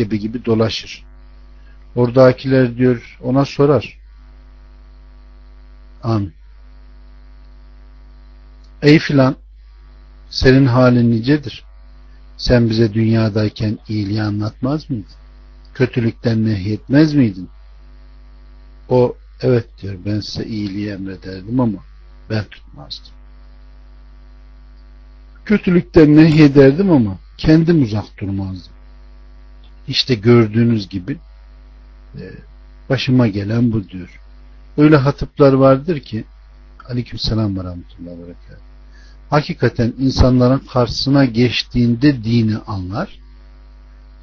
merkebi gibi dolaşır. Oradakiler diyor ona sorar. Amin. Ey filan senin halin nicedir? Sen bize dünyadayken iyiliği anlatmaz mıydın? Kötülükten nehyetmez miydin? O evet diyor ben size iyiliği emrederdim ama ben tutmazdım. Kötülükten nehyederdim ama kendim uzak durmazdım. İşte gördüğünüz gibi e, başıma gelen bu diyor. Öyle hatıplar vardır ki aleyküm selam ve rahmetullahi ve Hakikaten insanların karşısına geçtiğinde dini anlar.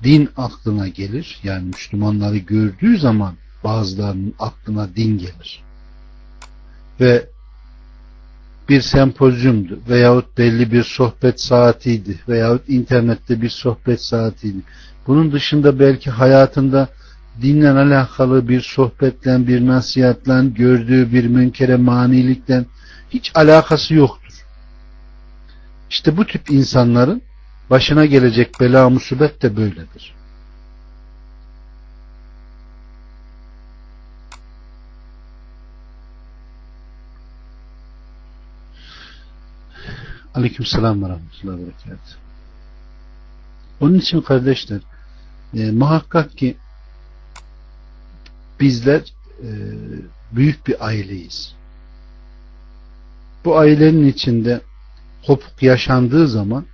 Din aklına gelir. Yani Müslümanları gördüğü zaman bazılarının aklına din gelir. Ve bir sempozyumdu veyahut belli bir sohbet saatiydi veyahut internette bir sohbet saatiydi. Bunun dışında belki hayatında dinle alakalı bir sohbetle, bir nasihatle, gördüğü bir münkere manilikten hiç alakası yoktur. İşte bu tip insanların başına gelecek bela musibet de böyledir. Aleyküm selam ve rahmetullahi ve Onun için kardeşler e, muhakkak ki bizler e, büyük bir aileyiz. Bu ailenin içinde kopuk yaşandığı zaman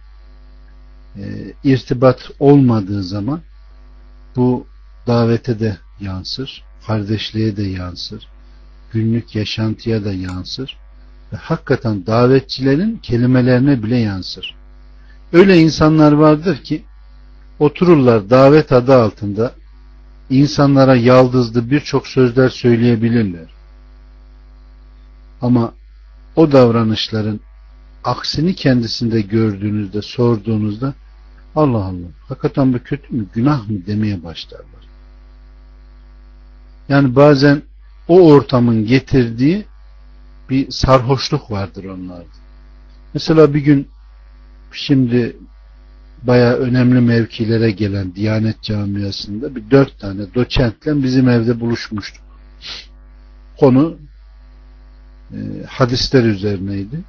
e, irtibat olmadığı zaman bu davete de yansır, kardeşliğe de yansır, günlük yaşantıya da yansır hakikaten davetçilerin kelimelerine bile yansır. Öyle insanlar vardır ki otururlar davet adı altında insanlara yaldızlı birçok sözler söyleyebilirler. Ama o davranışların aksini kendisinde gördüğünüzde, sorduğunuzda Allah Allah, hakikaten bu kötü mü, günah mı demeye başlarlar. Yani bazen o ortamın getirdiği bir sarhoşluk vardır onlarda. Mesela bir gün şimdi baya önemli mevkilere gelen Diyanet camiasında bir dört tane doçentle bizim evde buluşmuştuk. Konu e, hadisler üzerineydi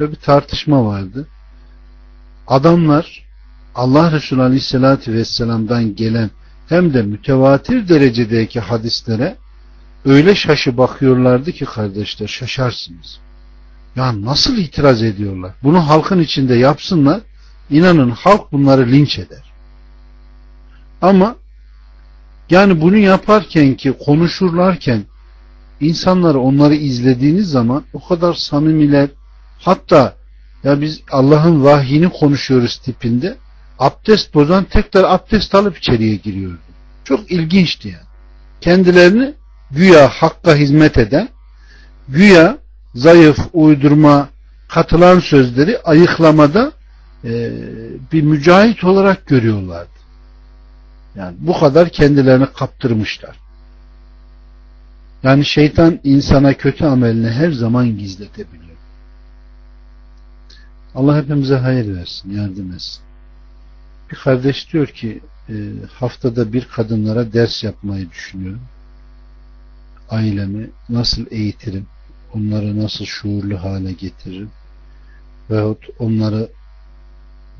ve bir tartışma vardı. Adamlar Allah Resulü Aleyhisselatü Vesselam'dan gelen hem de mütevatir derecedeki hadislere öyle şaşı bakıyorlardı ki kardeşler şaşarsınız. Ya nasıl itiraz ediyorlar? Bunu halkın içinde yapsınlar İnanın halk bunları linç eder. Ama yani bunu yaparken ki konuşurlarken insanlar onları izlediğiniz zaman o kadar samimiler hatta ya biz Allah'ın vahyini konuşuyoruz tipinde abdest bozan tekrar abdest alıp içeriye giriyordu. Çok ilginçti yani. Kendilerini güya hakka hizmet eden güya zayıf, uydurma, katılan sözleri ayıklamada e, bir mücahit olarak görüyorlardı. Yani bu kadar kendilerini kaptırmışlar. Yani şeytan insana kötü amelini her zaman gizletebiliyor. Allah hepimize hayır versin, yardım etsin. Bir kardeş diyor ki e, haftada bir kadınlara ders yapmayı düşünüyorum. Ailemi nasıl eğitirim, onları nasıl şuurlu hale getiririm veyahut onları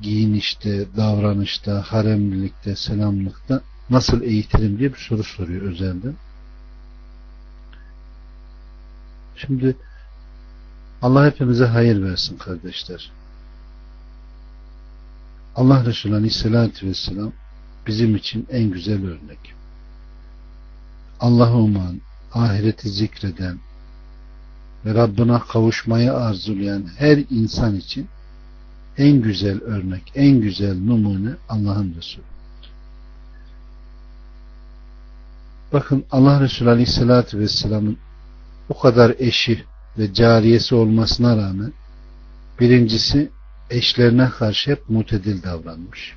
giyinişte, davranışta, haremlilikte, selamlıkta nasıl eğitirim diye bir soru soruyor özelden. Şimdi Allah hepimize hayır versin kardeşler. Allah Resulü Aleyhisselatü Vesselam bizim için en güzel örnek. Allah'ı uman, ahireti zikreden ve Rabbına kavuşmayı arzulayan her insan için en güzel örnek, en güzel numune Allah'ın Resulü. Bakın Allah Resulü Aleyhisselatü Vesselam'ın o kadar eşi ve cariyesi olmasına rağmen birincisi eşlerine karşı hep mutedil davranmış.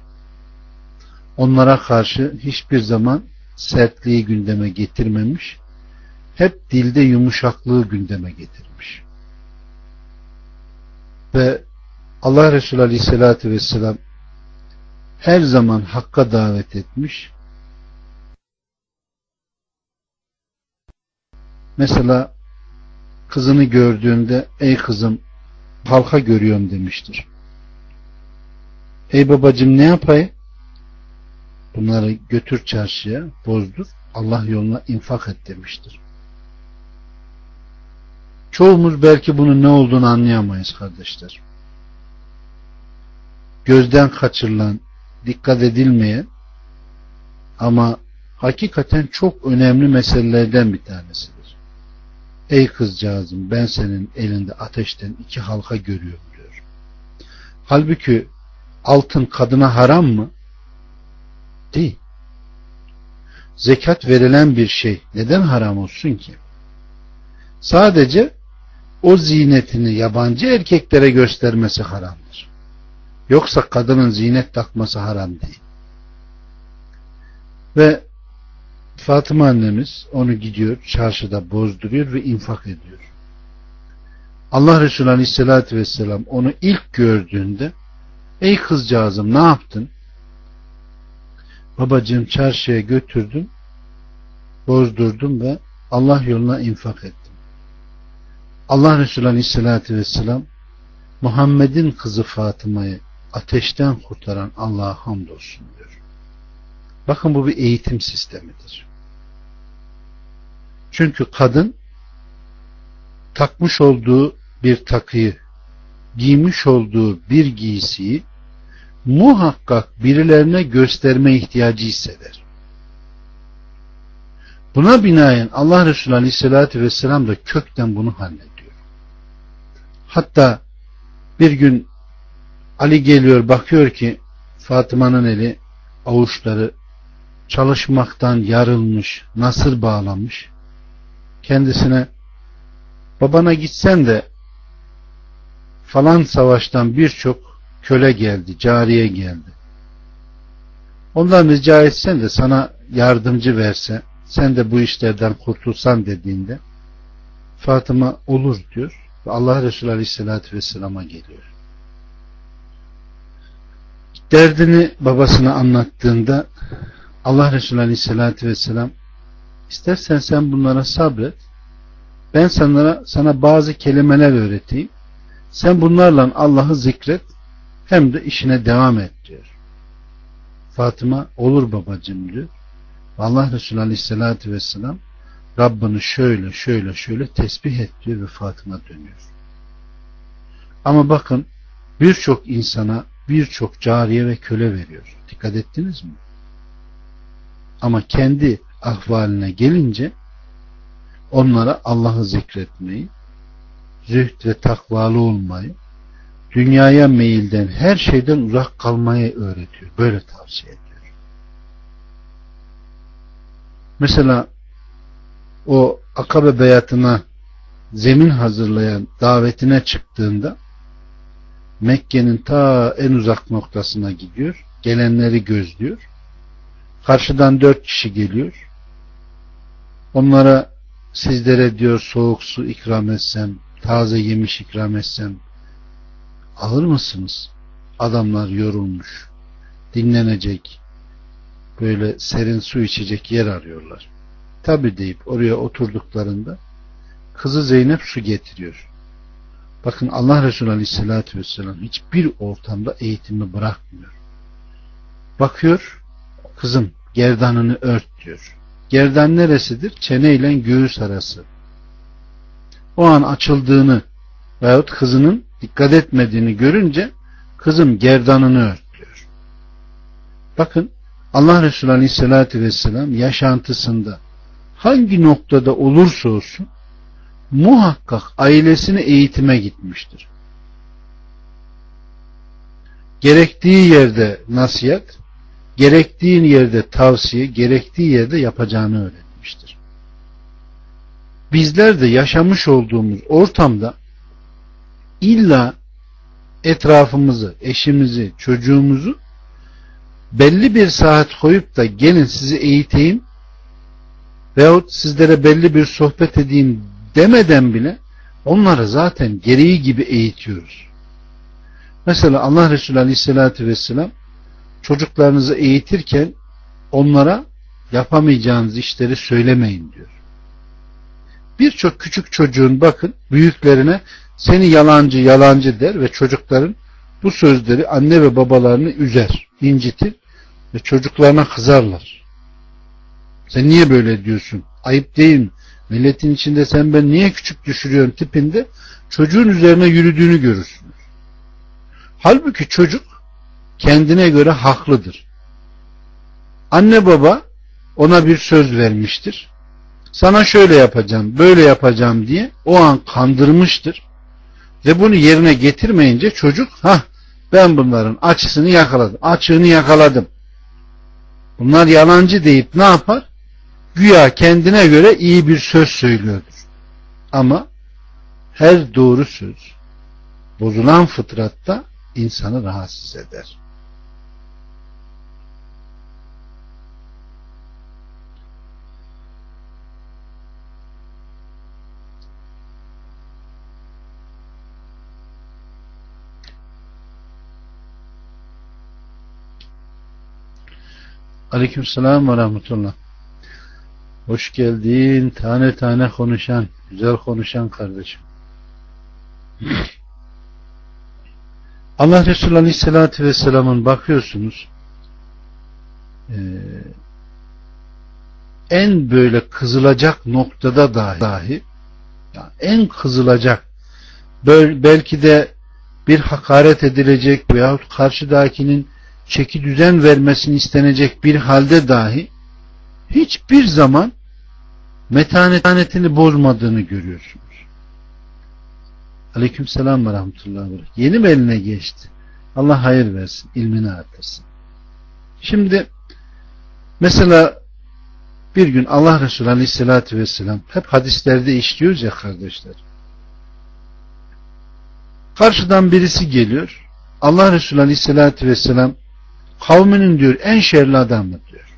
Onlara karşı hiçbir zaman sertliği gündeme getirmemiş, hep dilde yumuşaklığı gündeme getirmiş. Ve Allah Resulü Aleyhisselatü Vesselam her zaman hakka davet etmiş. Mesela kızını gördüğünde ey kızım halka görüyorum demiştir. Ey babacım ne yapayım? Bunları götür çarşıya, bozdur, Allah yoluna infak et demiştir. Çoğumuz belki bunun ne olduğunu anlayamayız kardeşler. Gözden kaçırılan, dikkat edilmeyen ama hakikaten çok önemli meselelerden bir tanesidir. Ey kızcağızım ben senin elinde ateşten iki halka görüyorum diyor. Halbuki altın kadına haram mı? Değil. Zekat verilen bir şey neden haram olsun ki? Sadece o zinetini yabancı erkeklere göstermesi haramdır. Yoksa kadının zinet takması haram değil. Ve Fatıma annemiz onu gidiyor çarşıda bozduruyor ve infak ediyor. Allah Resulü Aleyhisselatü Vesselam onu ilk gördüğünde ey kızcağızım ne yaptın? Babacığım çarşıya götürdüm bozdurdum ve Allah yoluna infak ettim. Allah Resulü Aleyhisselatü Vesselam Muhammed'in kızı Fatıma'yı ateşten kurtaran Allah'a hamdolsun diyor. Bakın bu bir eğitim sistemidir. Çünkü kadın takmış olduğu bir takıyı, giymiş olduğu bir giysiyi muhakkak birilerine gösterme ihtiyacı hisseder. Buna binaen Allah Resulü Aleyhisselatü Vesselam da kökten bunu hallediyor. Hatta bir gün Ali geliyor bakıyor ki Fatıma'nın eli avuçları çalışmaktan yarılmış, nasır bağlanmış. Kendisine babana gitsen de falan savaştan birçok köle geldi, cariye geldi. Ondan rica etsen de sana yardımcı verse, sen de bu işlerden kurtulsan dediğinde Fatıma olur diyor ve Allah Resulü Aleyhisselatü Vesselam'a geliyor. Derdini babasına anlattığında Allah Resulü Aleyhisselatü Vesselam istersen sen bunlara sabret ben sana, sana bazı kelimeler öğreteyim sen bunlarla Allah'ı zikret hem de işine devam et diyor. Fatıma olur babacım diyor. Allah Resulü Aleyhisselatü Vesselam Rabbini şöyle şöyle şöyle tesbih et diyor ve Fatıma dönüyor. Ama bakın birçok insana birçok cariye ve köle veriyor. Dikkat ettiniz mi? Ama kendi ahvaline gelince onlara Allah'ı zikretmeyi, zühd ve takvalı olmayı, dünyaya meyilden her şeyden uzak kalmayı öğretiyor. Böyle tavsiye ediyor. Mesela o akabe beyatına zemin hazırlayan davetine çıktığında Mekke'nin ta en uzak noktasına gidiyor. Gelenleri gözlüyor. Karşıdan dört kişi geliyor. Onlara sizlere diyor soğuk su ikram etsem, taze yemiş ikram etsem alır mısınız? Adamlar yorulmuş, dinlenecek, böyle serin su içecek yer arıyorlar. Tabi deyip oraya oturduklarında kızı Zeynep su getiriyor. Bakın Allah Resulü Aleyhisselatü Vesselam hiçbir ortamda eğitimi bırakmıyor. Bakıyor, kızım gerdanını ört diyor. Gerdan neresidir? Çene ile göğüs arası. O an açıldığını veyahut kızının dikkat etmediğini görünce kızım gerdanını ört diyor. Bakın Allah Resulü Aleyhisselatü Vesselam yaşantısında hangi noktada olursa olsun muhakkak ailesini eğitime gitmiştir. Gerektiği yerde nasihat, gerektiği yerde tavsiye, gerektiği yerde yapacağını öğretmiştir. Bizler de yaşamış olduğumuz ortamda illa etrafımızı, eşimizi, çocuğumuzu belli bir saat koyup da gelin sizi eğiteyim veyahut sizlere belli bir sohbet edeyim demeden bile onları zaten gereği gibi eğitiyoruz. Mesela Allah Resulü Aleyhisselatü Vesselam çocuklarınızı eğitirken onlara yapamayacağınız işleri söylemeyin diyor. birçok küçük çocuğun bakın büyüklerine seni yalancı yalancı der ve çocukların bu sözleri anne ve babalarını üzer, incitir ve çocuklarına kızarlar. Sen niye böyle diyorsun? Ayıp değil mi? Milletin içinde sen ben niye küçük düşürüyorsun tipinde çocuğun üzerine yürüdüğünü görürsünüz. Halbuki çocuk kendine göre haklıdır. Anne baba ona bir söz vermiştir. Sana şöyle yapacağım, böyle yapacağım diye o an kandırmıştır. Ve bunu yerine getirmeyince çocuk ha ben bunların açısını yakaladım, açığını yakaladım. Bunlar yalancı deyip ne yapar? Güya kendine göre iyi bir söz söylüyordur. Ama her doğru söz bozulan fıtratta insanı rahatsız eder. Aleykümselam ve rahmetullah. Hoş geldin. Tane tane konuşan, güzel konuşan kardeşim. Allah Resulü Aleyhisselatü Vesselam'ın bakıyorsunuz e, en böyle kızılacak noktada dahi, en kızılacak belki de bir hakaret edilecek veyahut karşıdakinin çeki düzen vermesini istenecek bir halde dahi hiçbir zaman metanetini bozmadığını görüyorsunuz. Aleyküm selam ve rahmetullahi ve Yeni mi eline geçti? Allah hayır versin, ilmini artırsın. Şimdi mesela bir gün Allah Resulü Aleyhisselatü Vesselam hep hadislerde işliyoruz ya kardeşler. Karşıdan birisi geliyor. Allah Resulü Aleyhisselatü Vesselam kavminin diyor en şerli adamı diyor.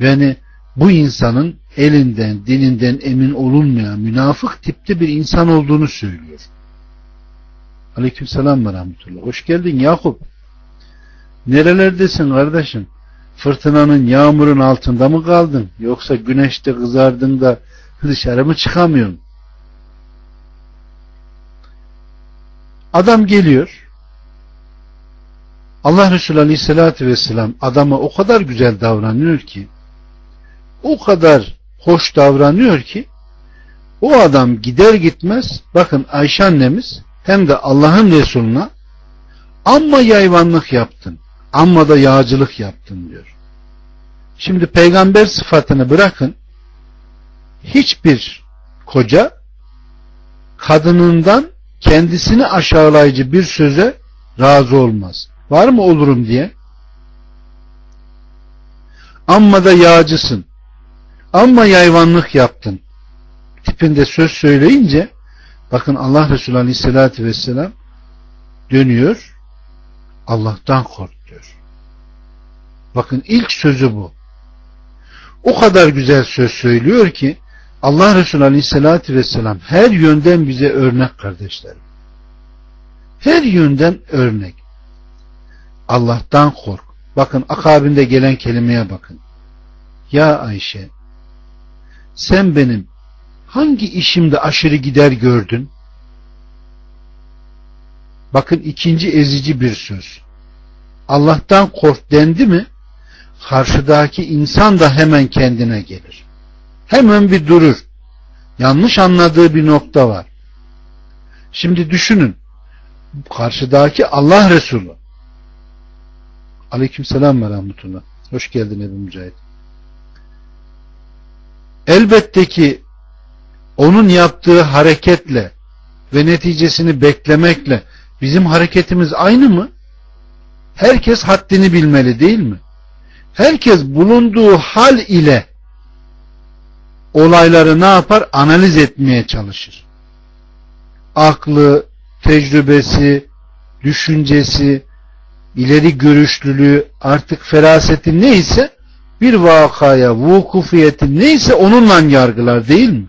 Yani bu insanın elinden, dininden emin olunmayan münafık tipte bir insan olduğunu söylüyor. Aleyküm selam ve rahmetullah. Hoş geldin Yakup. Nerelerdesin kardeşim? Fırtınanın, yağmurun altında mı kaldın? Yoksa güneşte kızardın da dışarı mı çıkamıyorsun? Adam geliyor. Allah Resulü Aleyhisselatü Vesselam adama o kadar güzel davranıyor ki o kadar hoş davranıyor ki o adam gider gitmez bakın Ayşe annemiz hem de Allah'ın Resuluna amma yayvanlık yaptın amma da yağcılık yaptın diyor. Şimdi peygamber sıfatını bırakın hiçbir koca kadınından kendisini aşağılayıcı bir söze razı olmaz. Var mı olurum diye? Amma da yağcısın. Amma yayvanlık yaptın. Tipinde söz söyleyince bakın Allah Resulü Aleyhisselatü Vesselam dönüyor Allah'tan kork diyor. Bakın ilk sözü bu. O kadar güzel söz söylüyor ki Allah Resulü Aleyhisselatü Vesselam her yönden bize örnek kardeşlerim. Her yönden örnek. Allah'tan kork. Bakın akabinde gelen kelimeye bakın. Ya Ayşe sen benim hangi işimde aşırı gider gördün? Bakın ikinci ezici bir söz. Allah'tan kork dendi mi karşıdaki insan da hemen kendine gelir. Hemen bir durur. Yanlış anladığı bir nokta var. Şimdi düşünün. Karşıdaki Allah Resulü. Aleyküm selam ve rahmetullah. Hoş geldin Ebu Mücahit. Elbette ki onun yaptığı hareketle ve neticesini beklemekle bizim hareketimiz aynı mı? Herkes haddini bilmeli değil mi? Herkes bulunduğu hal ile olayları ne yapar? Analiz etmeye çalışır. Aklı, tecrübesi, düşüncesi, ileri görüşlülüğü, artık feraseti neyse bir vakaya vukufiyeti neyse onunla yargılar değil mi?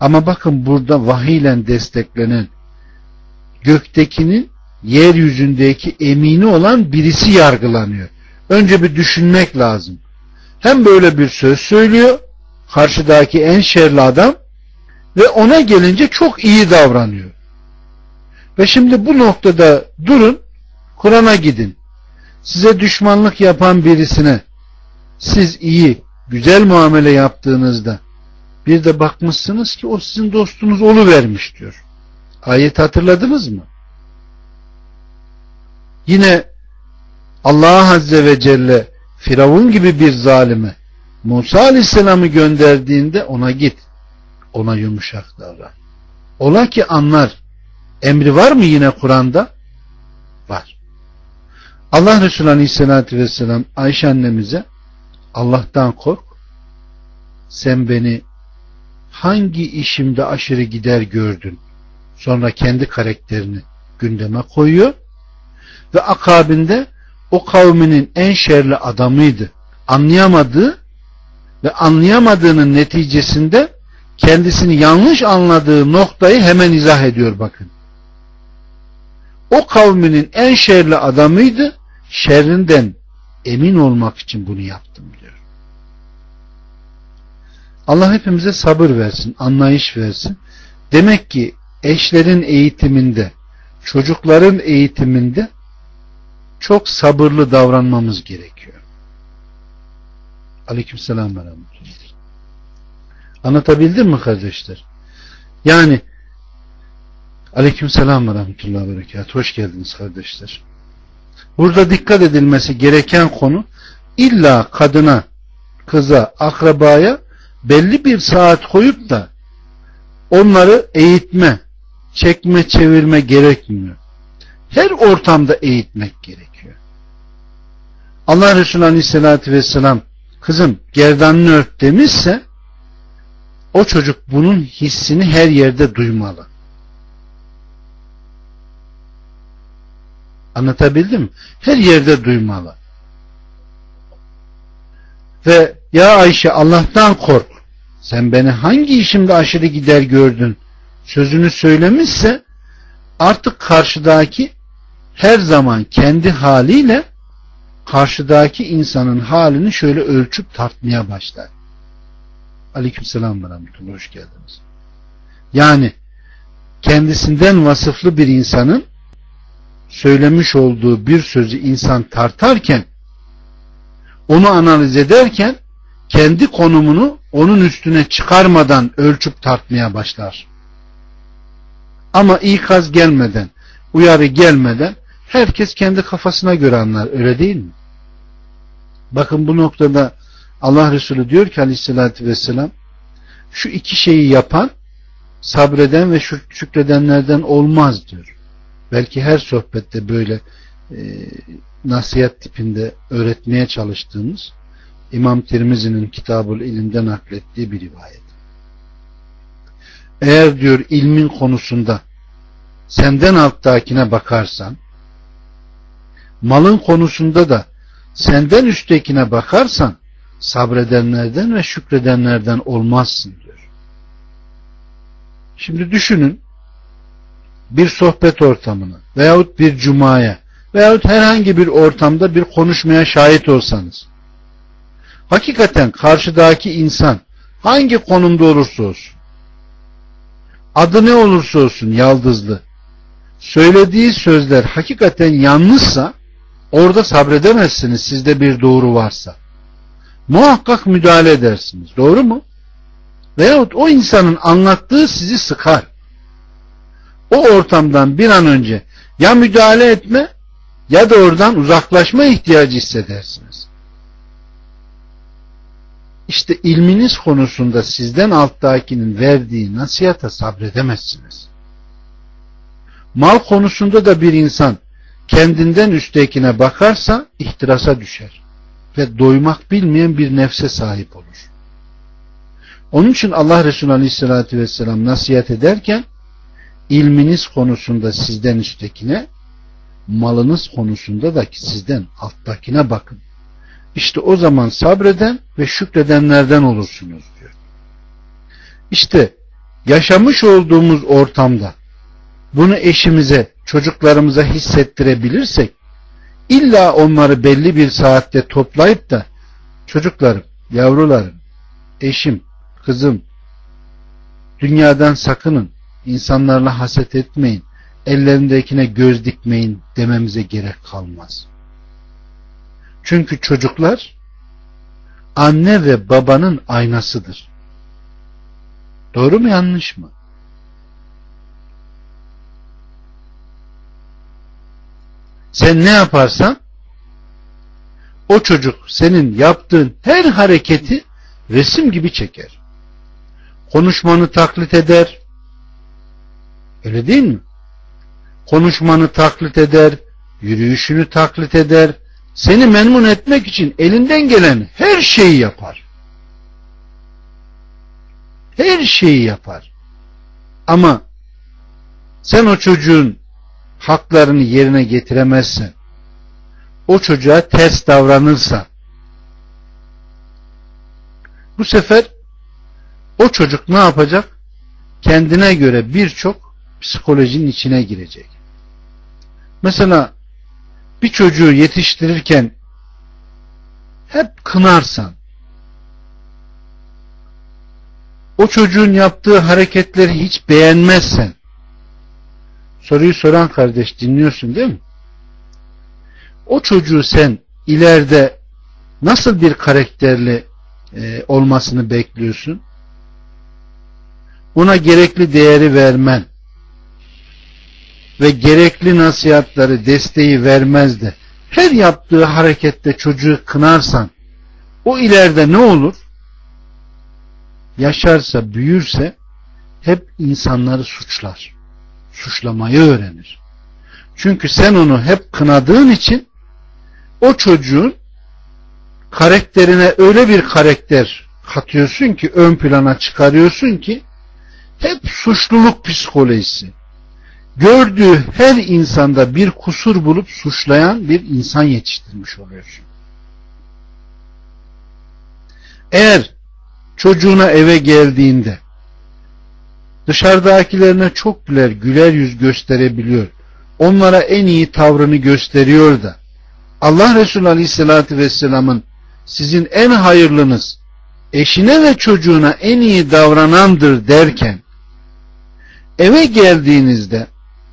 Ama bakın burada vahiyle desteklenen göktekinin yeryüzündeki emini olan birisi yargılanıyor. Önce bir düşünmek lazım. hem böyle bir söz söylüyor karşıdaki en şerli adam ve ona gelince çok iyi davranıyor. Ve şimdi bu noktada durun Kur'an'a gidin. Size düşmanlık yapan birisine siz iyi, güzel muamele yaptığınızda bir de bakmışsınız ki o sizin dostunuz olu vermiş diyor. Ayet hatırladınız mı? Yine Allah Azze ve Celle Firavun gibi bir zalime Musa Aleyhisselam'ı gönderdiğinde ona git. Ona yumuşak davran. Ola ki anlar. Emri var mı yine Kur'an'da? Var. Allah Resulü Aleyhisselatü Vesselam Ayşe annemize Allah'tan kork. Sen beni hangi işimde aşırı gider gördün. Sonra kendi karakterini gündeme koyuyor. Ve akabinde o kavminin en şerli adamıydı. Anlayamadığı ve anlayamadığının neticesinde kendisini yanlış anladığı noktayı hemen izah ediyor bakın. O kavminin en şerli adamıydı. Şerrinden emin olmak için bunu yaptım diyor. Allah hepimize sabır versin, anlayış versin. Demek ki eşlerin eğitiminde, çocukların eğitiminde çok sabırlı davranmamız gerekiyor. Aleykümselam ve rahmetullah. Anlatabildim mi kardeşler? Yani Aleykümselam ve rahmetullah ve berekat. Hoş geldiniz kardeşler. Burada dikkat edilmesi gereken konu illa kadına, kıza, akrabaya belli bir saat koyup da onları eğitme, çekme, çevirme gerekmiyor. Her ortamda eğitmek gerekiyor. Allah Resulü Aleyhisselatü Vesselam kızım gerdanını ört demişse o çocuk bunun hissini her yerde duymalı. Anlatabildim? Her yerde duymalı. Ve ya Ayşe Allah'tan kork. Sen beni hangi işimde aşırı gider gördün? Sözünü söylemişse artık karşıdaki her zaman kendi haliyle karşıdaki insanın halini şöyle ölçüp tartmaya başlar. Aleykümselam ve rahmetullah. Hoş geldiniz. Yani kendisinden vasıflı bir insanın söylemiş olduğu bir sözü insan tartarken onu analiz ederken kendi konumunu onun üstüne çıkarmadan ölçüp tartmaya başlar. Ama ikaz gelmeden, uyarı gelmeden herkes kendi kafasına göre anlar. Öyle değil mi? Bakın bu noktada Allah Resulü diyor ki aleyhissalatü vesselam şu iki şeyi yapan sabreden ve şükredenlerden olmaz diyor. Belki her sohbette böyle e, nasihat tipinde öğretmeye çalıştığımız İmam Tirmizi'nin Kitabul İlim'de naklettiği bir rivayet. Eğer diyor ilmin konusunda senden alttakine bakarsan malın konusunda da senden üsttekine bakarsan sabredenlerden ve şükredenlerden olmazsın diyor. Şimdi düşünün bir sohbet ortamına veyahut bir cumaya veyahut herhangi bir ortamda bir konuşmaya şahit olsanız hakikaten karşıdaki insan hangi konumda olursa olsun adı ne olursa olsun yaldızlı söylediği sözler hakikaten yanlışsa orada sabredemezsiniz sizde bir doğru varsa. Muhakkak müdahale edersiniz. Doğru mu? Veyahut o insanın anlattığı sizi sıkar. O ortamdan bir an önce ya müdahale etme ya da oradan uzaklaşma ihtiyacı hissedersiniz. İşte ilminiz konusunda sizden alttakinin verdiği nasihata sabredemezsiniz. Mal konusunda da bir insan kendinden üsttekine bakarsa ihtirasa düşer ve doymak bilmeyen bir nefse sahip olur. Onun için Allah Resulü Aleyhisselatü Vesselam nasihat ederken ilminiz konusunda sizden üsttekine malınız konusunda da sizden alttakine bakın. İşte o zaman sabreden ve şükredenlerden olursunuz diyor. İşte yaşamış olduğumuz ortamda bunu eşimize, çocuklarımıza hissettirebilirsek illa onları belli bir saatte toplayıp da çocuklarım yavrularım, eşim, kızım, dünyadan sakının, insanlarla haset etmeyin, ellerindekine göz dikmeyin dememize gerek kalmaz. Çünkü çocuklar anne ve babanın aynasıdır. Doğru mu yanlış mı? Sen ne yaparsan o çocuk senin yaptığın her hareketi resim gibi çeker. Konuşmanı taklit eder. Öyle değil mi? Konuşmanı taklit eder, yürüyüşünü taklit eder. Seni memnun etmek için elinden gelen her şeyi yapar. Her şeyi yapar. Ama sen o çocuğun haklarını yerine getiremezsen, o çocuğa ters davranırsa, bu sefer o çocuk ne yapacak? Kendine göre birçok psikolojinin içine girecek. Mesela bir çocuğu yetiştirirken hep kınarsan, o çocuğun yaptığı hareketleri hiç beğenmezsen, soruyu soran kardeş dinliyorsun değil mi? O çocuğu sen ileride nasıl bir karakterli e, olmasını bekliyorsun? Ona gerekli değeri vermen ve gerekli nasihatları, desteği vermez de her yaptığı harekette çocuğu kınarsan o ileride ne olur? Yaşarsa, büyürse hep insanları suçlar. Suçlamayı öğrenir. Çünkü sen onu hep kınadığın için o çocuğun karakterine öyle bir karakter katıyorsun ki ön plana çıkarıyorsun ki hep suçluluk psikolojisi. Gördüğü her insanda bir kusur bulup suçlayan bir insan yetiştirmiş oluyorsun. Eğer çocuğuna eve geldiğinde dışarıdakilerine çok güler, güler yüz gösterebiliyor. Onlara en iyi tavrını gösteriyor da Allah Resulü Aleyhisselatü Vesselam'ın sizin en hayırlınız eşine ve çocuğuna en iyi davranandır derken eve geldiğinizde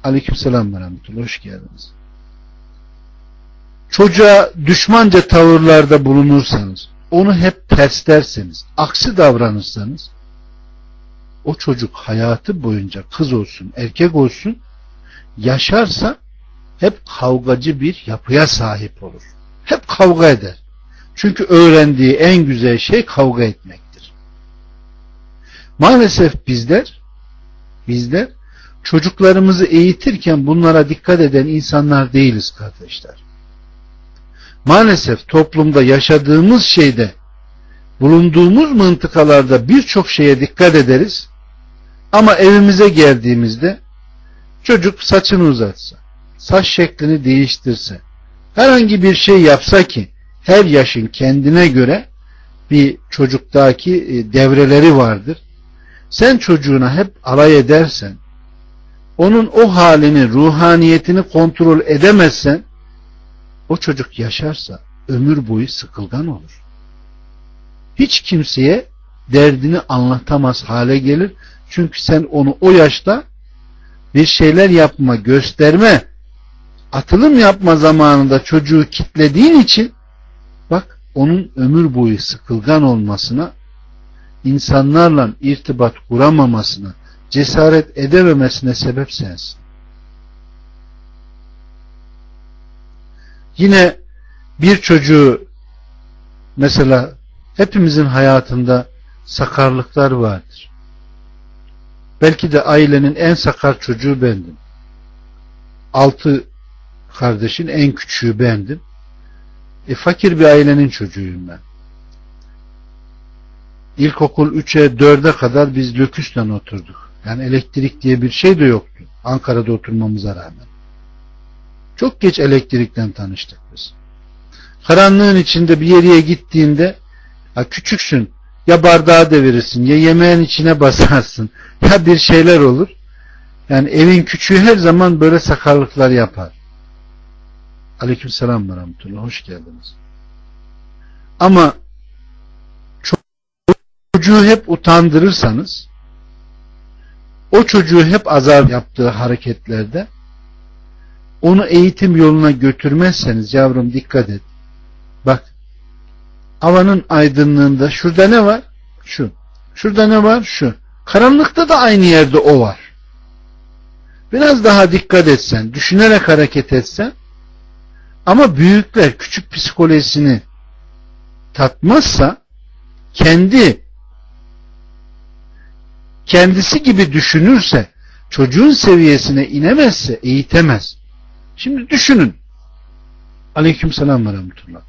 Aleykümselam ve rahmetullah hoş geldiniz. Çocuğa düşmanca tavırlarda bulunursanız onu hep terslerseniz aksi davranırsanız o çocuk hayatı boyunca kız olsun erkek olsun yaşarsa hep kavgacı bir yapıya sahip olur. Hep kavga eder. Çünkü öğrendiği en güzel şey kavga etmektir. Maalesef bizler bizler çocuklarımızı eğitirken bunlara dikkat eden insanlar değiliz kardeşler. Maalesef toplumda yaşadığımız şeyde bulunduğumuz mıntıkalarda birçok şeye dikkat ederiz ama evimize geldiğimizde çocuk saçını uzatsa, saç şeklini değiştirse, herhangi bir şey yapsa ki her yaşın kendine göre bir çocuktaki e, devreleri vardır. Sen çocuğuna hep alay edersen, onun o halini, ruhaniyetini kontrol edemezsen, o çocuk yaşarsa ömür boyu sıkılgan olur. Hiç kimseye derdini anlatamaz hale gelir. Çünkü sen onu o yaşta bir şeyler yapma, gösterme, atılım yapma zamanında çocuğu kitlediğin için bak onun ömür boyu sıkılgan olmasına, insanlarla irtibat kuramamasına, cesaret edememesine sebep sensin. Yine bir çocuğu mesela hepimizin hayatında sakarlıklar vardır. Belki de ailenin en sakar çocuğu bendim. Altı kardeşin en küçüğü bendim. E, fakir bir ailenin çocuğuyum ben. İlkokul 3'e 4'e kadar biz löküsle oturduk. Yani elektrik diye bir şey de yoktu. Ankara'da oturmamıza rağmen. Çok geç elektrikten tanıştık biz. Karanlığın içinde bir yere gittiğinde ya küçüksün ya bardağı devirirsin ya yemeğin içine basarsın ya bir şeyler olur. Yani evin küçüğü her zaman böyle sakarlıklar yapar. Aleyküm selam ve rahmetullah. Hoş geldiniz. Ama çocuğu hep utandırırsanız o çocuğu hep azar yaptığı hareketlerde onu eğitim yoluna götürmezseniz yavrum dikkat et. Bak havanın aydınlığında şurada ne var? Şu. Şurada ne var? Şu. Karanlıkta da aynı yerde o var. Biraz daha dikkat etsen, düşünerek hareket etsen ama büyükler küçük psikolojisini tatmazsa kendi kendisi gibi düşünürse çocuğun seviyesine inemezse eğitemez. Şimdi düşünün. Aleyküm selam ve rahmetullah.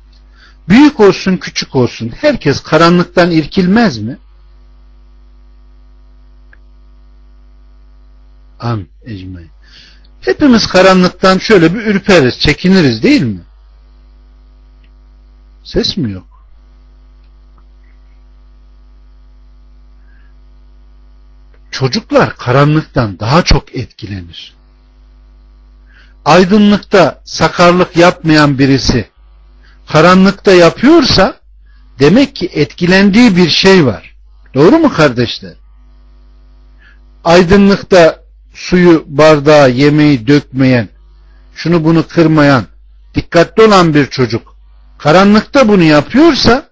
Büyük olsun küçük olsun herkes karanlıktan irkilmez mi? An ecmaîn. Hepimiz karanlıktan şöyle bir ürperiz, çekiniriz değil mi? Ses mi yok? Çocuklar karanlıktan daha çok etkilenir. Aydınlıkta sakarlık yapmayan birisi karanlıkta yapıyorsa demek ki etkilendiği bir şey var. Doğru mu kardeşler? Aydınlıkta suyu bardağa yemeği dökmeyen, şunu bunu kırmayan, dikkatli olan bir çocuk karanlıkta bunu yapıyorsa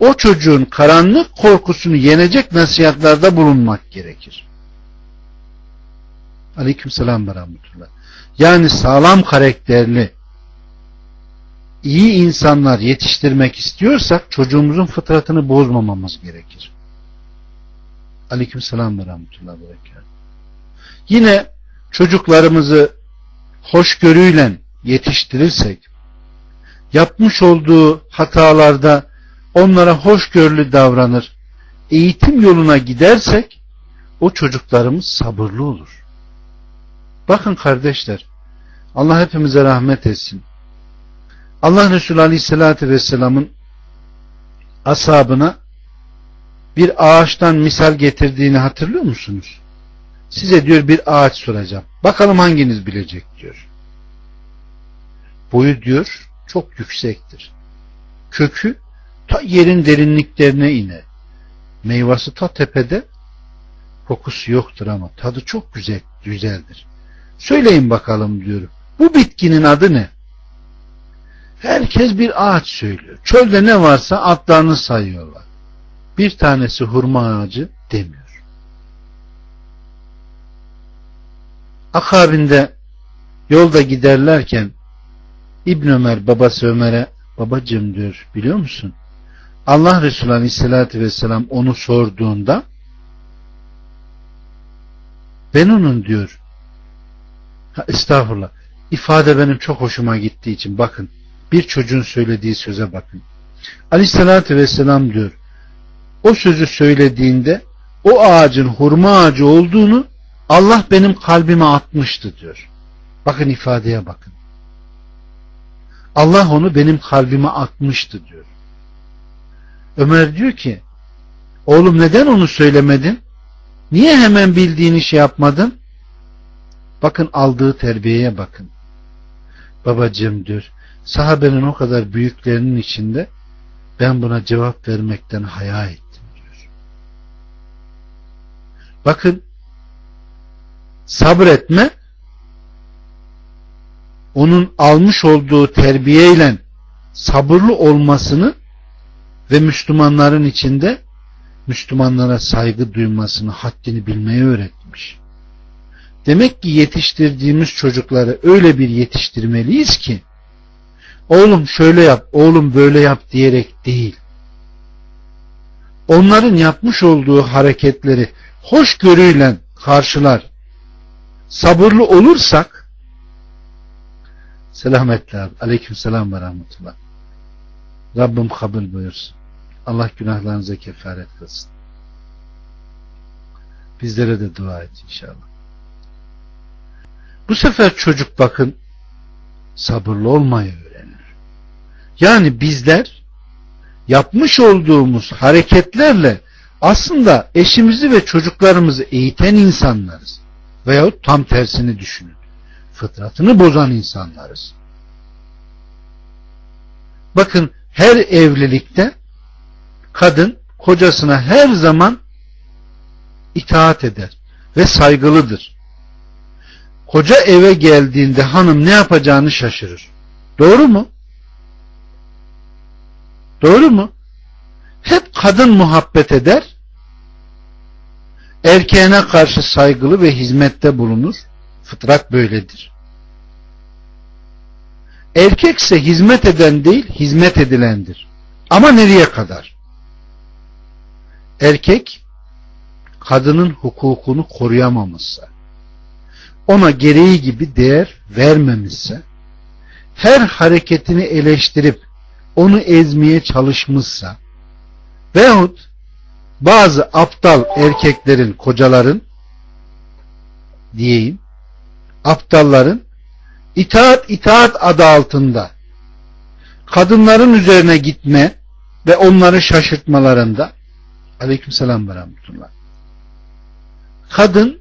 o çocuğun karanlık korkusunu yenecek nasihatlarda bulunmak gerekir. Aleyküm selam ve rahmetullah. Yani sağlam karakterli iyi insanlar yetiştirmek istiyorsak çocuğumuzun fıtratını bozmamamız gerekir. Aleyküm selam ve rahmetullah berekat. Yine çocuklarımızı hoşgörüyle yetiştirirsek yapmış olduğu hatalarda onlara hoşgörülü davranır, eğitim yoluna gidersek o çocuklarımız sabırlı olur. Bakın kardeşler, Allah hepimize rahmet etsin. Allah Resulü Aleyhisselatü Vesselam'ın ashabına bir ağaçtan misal getirdiğini hatırlıyor musunuz? Size diyor bir ağaç soracağım. Bakalım hanginiz bilecek diyor. Boyu diyor çok yüksektir. Kökü ta yerin derinliklerine iner. Meyvası ta tepede kokusu yoktur ama tadı çok güzel, güzeldir. Söyleyin bakalım diyorum. Bu bitkinin adı ne? Herkes bir ağaç söylüyor. Çölde ne varsa adlarını sayıyorlar. Bir tanesi hurma ağacı demiyor. Akabinde yolda giderlerken İbn Ömer babası Ömer'e babacım diyor biliyor musun? Allah Resulü Aleyhisselatü Vesselam onu sorduğunda ben onun diyor ha, estağfurullah ifade benim çok hoşuma gittiği için bakın bir çocuğun söylediği söze bakın. Aleyhissalatü vesselam diyor o sözü söylediğinde o ağacın hurma ağacı olduğunu Allah benim kalbime atmıştı diyor. Bakın ifadeye bakın. Allah onu benim kalbime atmıştı diyor. Ömer diyor ki oğlum neden onu söylemedin? Niye hemen bildiğini şey yapmadın? Bakın aldığı terbiyeye bakın. Babacığım diyor sahabenin o kadar büyüklerinin içinde ben buna cevap vermekten haya ettim diyor. Bakın sabretme onun almış olduğu terbiyeyle sabırlı olmasını ve Müslümanların içinde Müslümanlara saygı duymasını, haddini bilmeyi öğretmiş. Demek ki yetiştirdiğimiz çocukları öyle bir yetiştirmeliyiz ki oğlum şöyle yap, oğlum böyle yap diyerek değil. Onların yapmış olduğu hareketleri hoşgörüyle karşılar, sabırlı olursak selametle. Aleyküm selam ve rahmetullah. Rabbim kabul buyursun. Allah günahlarınıza kefaret kılsın. Bizlere de dua et inşallah. Bu sefer çocuk bakın sabırlı olmayı öğrenir. Yani bizler yapmış olduğumuz hareketlerle aslında eşimizi ve çocuklarımızı eğiten insanlarız. Veyahut tam tersini düşünün. Fıtratını bozan insanlarız. Bakın her evlilikte kadın kocasına her zaman itaat eder ve saygılıdır. Koca eve geldiğinde hanım ne yapacağını şaşırır. Doğru mu? Doğru mu? Hep kadın muhabbet eder. Erkeğine karşı saygılı ve hizmette bulunur. Fıtrat böyledir. Erkekse hizmet eden değil, hizmet edilendir. Ama nereye kadar? Erkek kadının hukukunu koruyamamışsa, ona gereği gibi değer vermemişse, her hareketini eleştirip onu ezmeye çalışmışsa veyahut bazı aptal erkeklerin, kocaların diyeyim, aptalların itaat itaat adı altında kadınların üzerine gitme ve onları şaşırtmalarında aleykümselam ve rahmetullah. Kadın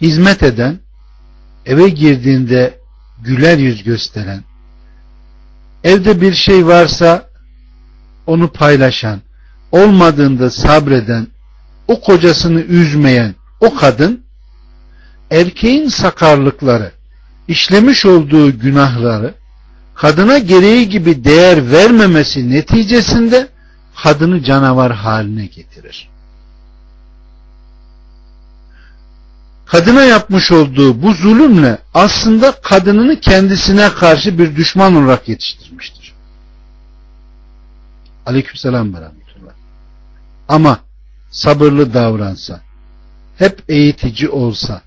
hizmet eden eve girdiğinde güler yüz gösteren evde bir şey varsa onu paylaşan olmadığında sabreden o kocasını üzmeyen o kadın erkeğin sakarlıkları işlemiş olduğu günahları kadına gereği gibi değer vermemesi neticesinde kadını canavar haline getirir. Kadına yapmış olduğu bu zulümle aslında kadınını kendisine karşı bir düşman olarak yetiştirmiştir. Aleykümselam ve rahmetullah. Ama sabırlı davransa, hep eğitici olsa,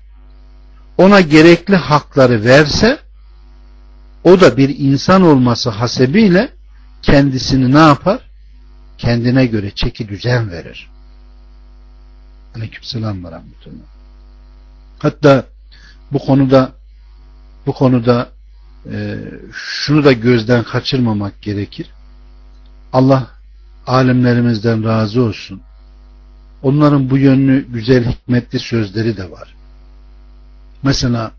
ona gerekli hakları verse o da bir insan olması hasebiyle kendisini ne yapar? Kendine göre çeki düzen verir. Aleykümselam ve rahmetullah. Hatta bu konuda bu konuda e, şunu da gözden kaçırmamak gerekir. Allah alimlerimizden razı olsun. Onların bu yönlü güzel hikmetli sözleri de var. Mesela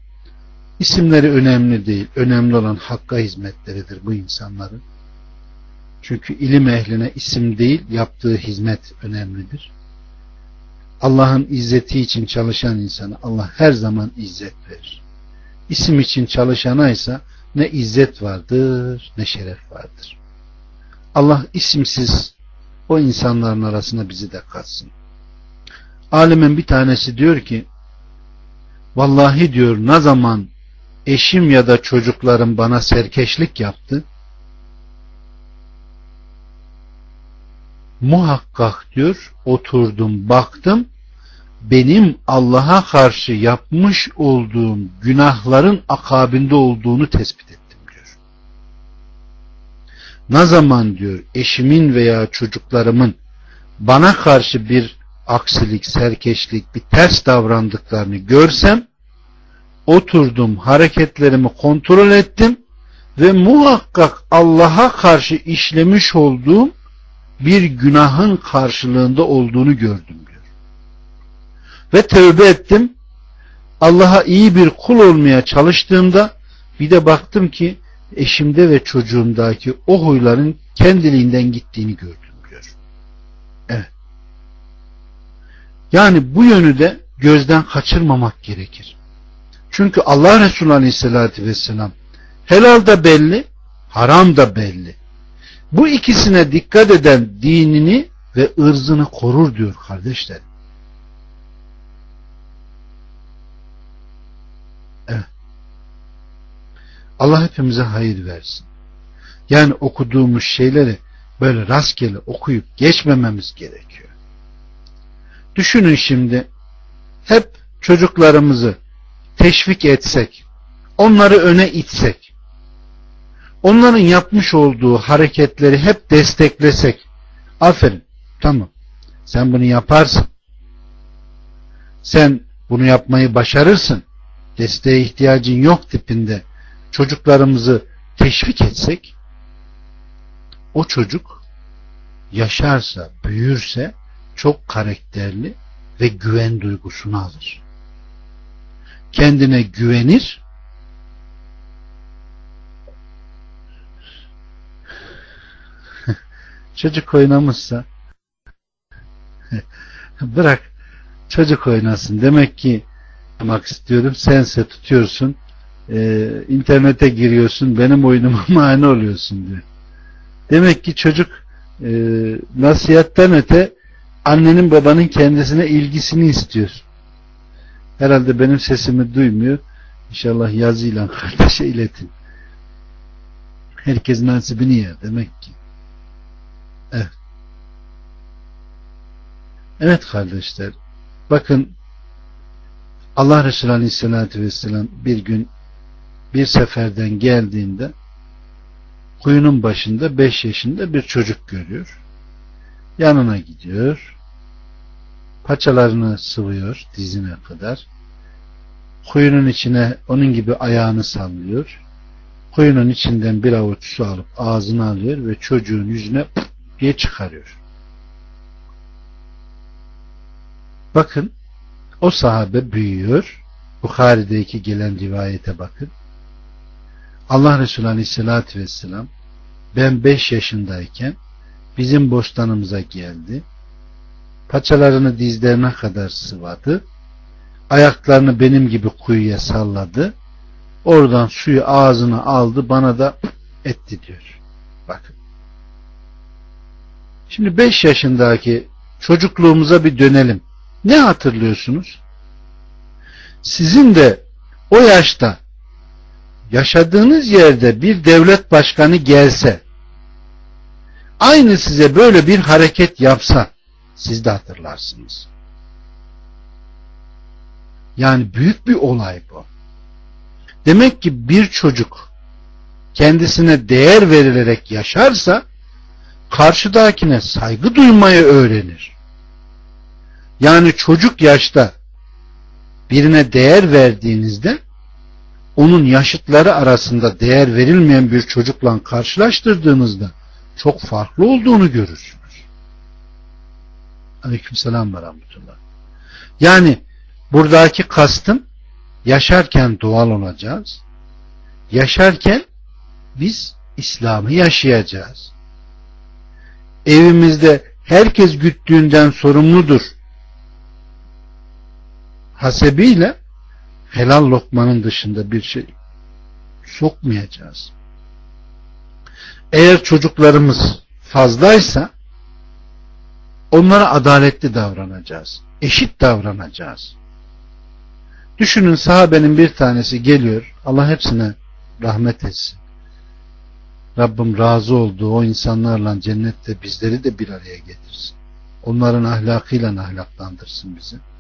isimleri önemli değil. Önemli olan hakka hizmetleridir bu insanların. Çünkü ilim ehline isim değil yaptığı hizmet önemlidir. Allah'ın izzeti için çalışan insana Allah her zaman izzet verir. İsim için çalışana ise ne izzet vardır ne şeref vardır. Allah isimsiz o insanların arasına bizi de katsın. Alimin bir tanesi diyor ki Vallahi diyor ne zaman eşim ya da çocuklarım bana serkeşlik yaptı muhakkak diyor oturdum baktım benim Allah'a karşı yapmış olduğum günahların akabinde olduğunu tespit ettim diyor. Ne zaman diyor eşimin veya çocuklarımın bana karşı bir aksilik, serkeşlik, bir ters davrandıklarını görsem oturdum, hareketlerimi kontrol ettim ve muhakkak Allah'a karşı işlemiş olduğum bir günahın karşılığında olduğunu gördüm diyor. Ve tövbe ettim. Allah'a iyi bir kul olmaya çalıştığımda bir de baktım ki eşimde ve çocuğumdaki o huyların kendiliğinden gittiğini gördüm diyor. Evet. Yani bu yönü de gözden kaçırmamak gerekir. Çünkü Allah Resulü Aleyhisselatü Vesselam helal da belli, haram da belli. Bu ikisine dikkat eden dinini ve ırzını korur diyor kardeşler. Allah hepimize hayır versin. Yani okuduğumuz şeyleri böyle rastgele okuyup geçmememiz gerekiyor. Düşünün şimdi hep çocuklarımızı teşvik etsek, onları öne itsek, onların yapmış olduğu hareketleri hep desteklesek, aferin, tamam, sen bunu yaparsın, sen bunu yapmayı başarırsın, desteğe ihtiyacın yok tipinde çocuklarımızı teşvik etsek, o çocuk yaşarsa, büyürse çok karakterli ve güven duygusunu alır. Kendine güvenir çocuk oynamışsa Bırak çocuk oynasın. Demek ki yapmak istiyorum. Sense tutuyorsun. Ee, internete giriyorsun. Benim oyunuma mani oluyorsun diyor. Demek ki çocuk e, nasihattan öte annenin babanın kendisine ilgisini istiyor. Herhalde benim sesimi duymuyor. İnşallah yazıyla kardeşe iletin. Herkes nasibini yer demek ki. Evet kardeşler. Bakın Allah Resulü Aleyhisselatü Vesselam bir gün bir seferden geldiğinde kuyunun başında 5 yaşında bir çocuk görüyor. Yanına gidiyor. Paçalarını sıvıyor dizine kadar. Kuyunun içine onun gibi ayağını sallıyor. Kuyunun içinden bir avuç su alıp ağzına alıyor ve çocuğun yüzüne diye çıkarıyor. Bakın o sahabe büyüyor. Bukhari'deki gelen rivayete bakın. Allah Resulü Aleyhisselatü Vesselam ben 5 yaşındayken bizim bostanımıza geldi. Paçalarını dizlerine kadar sıvadı. Ayaklarını benim gibi kuyuya salladı. Oradan suyu ağzına aldı bana da etti diyor. Bakın. Şimdi 5 yaşındaki çocukluğumuza bir dönelim. Ne hatırlıyorsunuz? Sizin de o yaşta yaşadığınız yerde bir devlet başkanı gelse aynı size böyle bir hareket yapsa siz de hatırlarsınız. Yani büyük bir olay bu. Demek ki bir çocuk kendisine değer verilerek yaşarsa karşıdakine saygı duymayı öğrenir. Yani çocuk yaşta birine değer verdiğinizde onun yaşıtları arasında değer verilmeyen bir çocukla karşılaştırdığınızda çok farklı olduğunu görürsünüz. Aleykümselam ve rahmetullah. Yani buradaki kastım yaşarken doğal olacağız. Yaşarken biz İslam'ı yaşayacağız. Evimizde herkes güttüğünden sorumludur. Hasebiyle helal lokmanın dışında bir şey sokmayacağız. Eğer çocuklarımız fazlaysa onlara adaletli davranacağız. Eşit davranacağız. Düşünün sahabenin bir tanesi geliyor. Allah hepsine rahmet etsin. Rabbim razı olduğu o insanlarla cennette bizleri de bir araya getirsin. Onların ahlakıyla ahlaklandırsın bizi.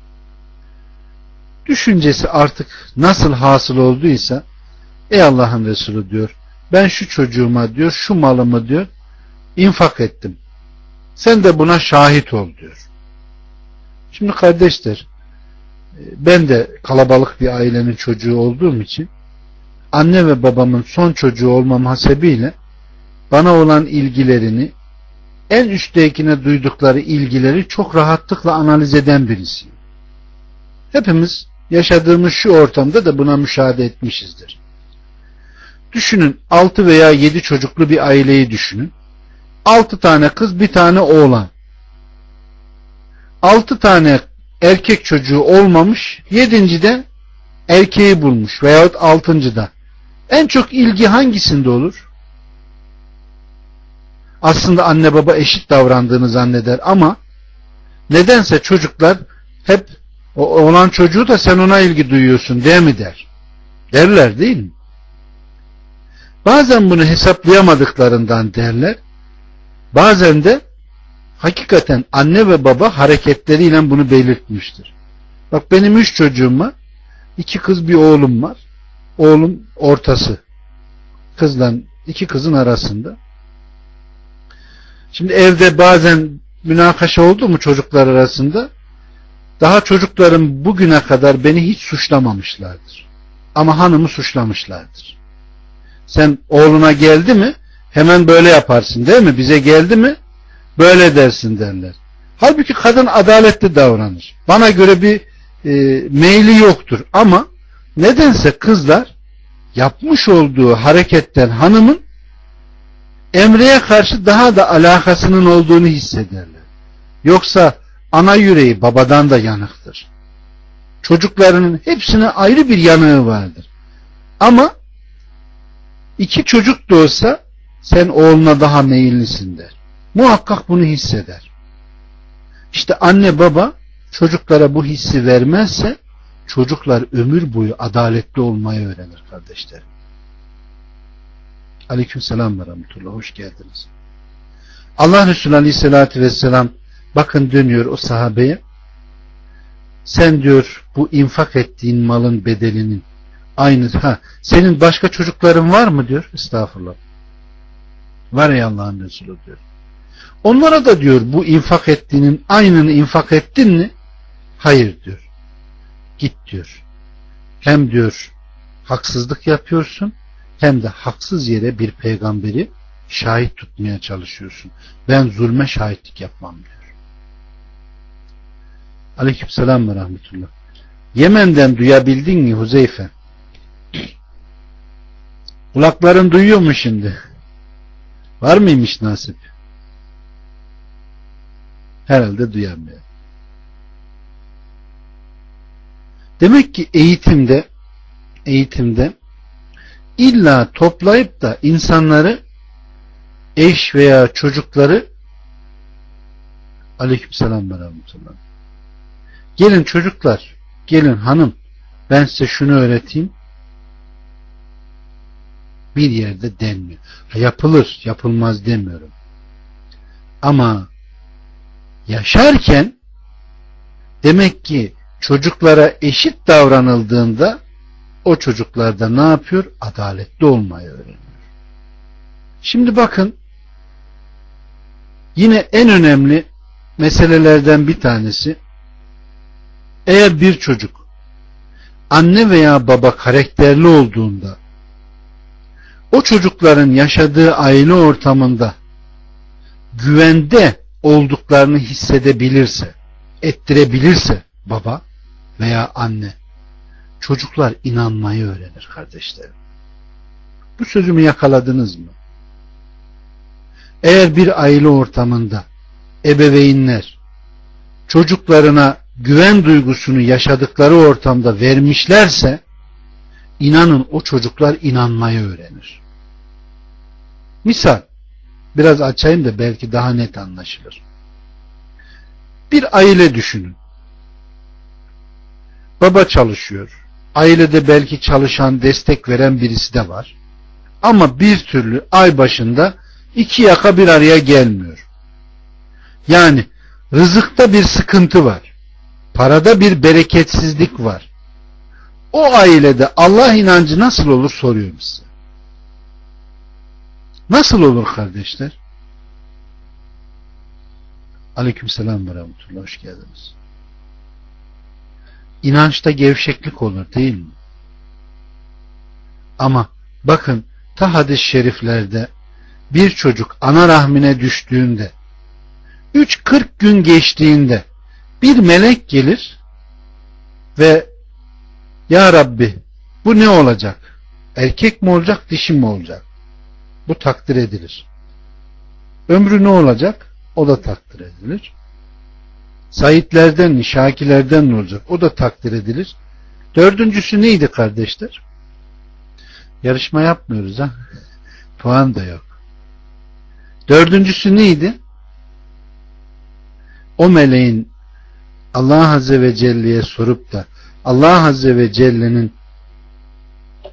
Düşüncesi artık nasıl hasıl olduysa ey Allah'ın Resulü diyor ben şu çocuğuma diyor şu malımı diyor infak ettim. Sen de buna şahit ol diyor. Şimdi kardeşler ben de kalabalık bir ailenin çocuğu olduğum için anne ve babamın son çocuğu olmam hasebiyle bana olan ilgilerini en üsttekine duydukları ilgileri çok rahatlıkla analiz eden birisiyim. Hepimiz yaşadığımız şu ortamda da buna müşahede etmişizdir. Düşünün 6 veya 7 çocuklu bir aileyi düşünün. 6 tane kız bir tane oğlan. 6 tane erkek çocuğu olmamış, yedincide erkeği bulmuş veyahut altıncıda. En çok ilgi hangisinde olur? Aslında anne baba eşit davrandığını zanneder ama nedense çocuklar hep o olan çocuğu da sen ona ilgi duyuyorsun değil mi der. Derler değil mi? Bazen bunu hesaplayamadıklarından derler. Bazen de hakikaten anne ve baba hareketleriyle bunu belirtmiştir. Bak benim üç çocuğum var. iki kız bir oğlum var. Oğlum ortası. Kızla iki kızın arasında. Şimdi evde bazen münakaşa oldu mu çocuklar arasında? Daha çocuklarım bugüne kadar beni hiç suçlamamışlardır. Ama hanımı suçlamışlardır. Sen oğluna geldi mi hemen böyle yaparsın değil mi? Bize geldi mi böyle dersin derler. Halbuki kadın adaletli davranır. Bana göre bir e, meyli yoktur ama nedense kızlar yapmış olduğu hareketten hanımın emreye karşı daha da alakasının olduğunu hissederler. Yoksa ana yüreği babadan da yanıktır. Çocuklarının hepsine ayrı bir yanığı vardır. Ama iki çocuk da olsa sen oğluna daha meyillisin der. Muhakkak bunu hisseder. İşte anne baba çocuklara bu hissi vermezse çocuklar ömür boyu adaletli olmayı öğrenir kardeşlerim. Aleyküm selam ve rahmetullah. Hoş geldiniz. Allah Resulü Aleyhisselatü Vesselam bakın dönüyor o sahabeye. Sen diyor bu infak ettiğin malın bedelinin aynı ha senin başka çocukların var mı diyor. Estağfurullah. Var ya Allah'ın Resulü diyor. Onlara da diyor bu infak ettiğinin aynını infak ettin mi? Hayır diyor. Git diyor. Hem diyor haksızlık yapıyorsun hem de haksız yere bir peygamberi şahit tutmaya çalışıyorsun. Ben zulme şahitlik yapmam diyor. Aleykümselam ve rahmetullah. Yemen'den duyabildin mi Huzeyfe? Kulakların duyuyor mu şimdi? Var mıymış nasip? Herhalde duyamıyor. Demek ki eğitimde eğitimde illa toplayıp da insanları eş veya çocukları aleykümselam ve rahmetullah gelin çocuklar gelin hanım ben size şunu öğreteyim bir yerde denmiyor. Yapılır, yapılmaz demiyorum. Ama yaşarken demek ki çocuklara eşit davranıldığında o çocuklarda ne yapıyor? Adaletli olmayı öğreniyor. Şimdi bakın yine en önemli meselelerden bir tanesi eğer bir çocuk anne veya baba karakterli olduğunda o çocukların yaşadığı aile ortamında güvende olduklarını hissedebilirse, ettirebilirse baba veya anne çocuklar inanmayı öğrenir kardeşlerim. Bu sözümü yakaladınız mı? Eğer bir aile ortamında ebeveynler çocuklarına güven duygusunu yaşadıkları ortamda vermişlerse inanın o çocuklar inanmayı öğrenir. Misal biraz açayım da belki daha net anlaşılır. Bir aile düşünün. Baba çalışıyor. Ailede belki çalışan, destek veren birisi de var. Ama bir türlü ay başında iki yaka bir araya gelmiyor. Yani rızıkta bir sıkıntı var. Parada bir bereketsizlik var. O ailede Allah inancı nasıl olur soruyorum size. Nasıl olur kardeşler? Aleykümselam ve rahmetullah. Hoş geldiniz. İnançta gevşeklik olur değil mi? Ama bakın ta hadis-i şeriflerde bir çocuk ana rahmine düştüğünde 3-40 gün geçtiğinde bir melek gelir ve Ya Rabbi bu ne olacak? Erkek mi olacak, dişi mi olacak? Bu takdir edilir. Ömrü ne olacak? O da takdir edilir. Saitlerden, şakilerden ne olacak? O da takdir edilir. Dördüncüsü neydi kardeşler? Yarışma yapmıyoruz ha. Puan da yok. Dördüncüsü neydi? O meleğin Allah Azze ve Celle'ye sorup da Allah Azze ve Celle'nin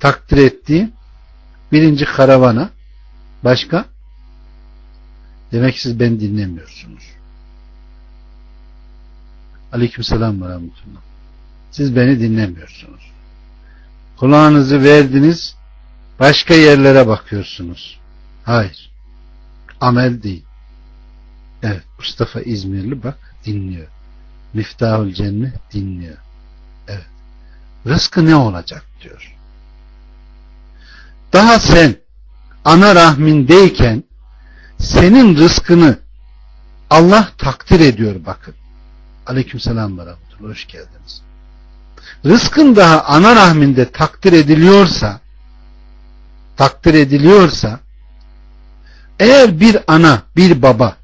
takdir ettiği birinci karavana başka demek siz beni dinlemiyorsunuz. Aleyküm selam ve rahmetullah. Siz beni dinlemiyorsunuz. Kulağınızı verdiniz başka yerlere bakıyorsunuz. Hayır. Amel değil. Evet Mustafa İzmirli bak dinliyor. Miftahül Cennet dinliyor. Evet. Rızkı ne olacak diyor. Daha sen ana rahmindeyken senin rızkını Allah takdir ediyor bakın. Aleykümselam ve rahmetullah. Hoş geldiniz. Rızkın daha ana rahminde takdir ediliyorsa takdir ediliyorsa eğer bir ana bir baba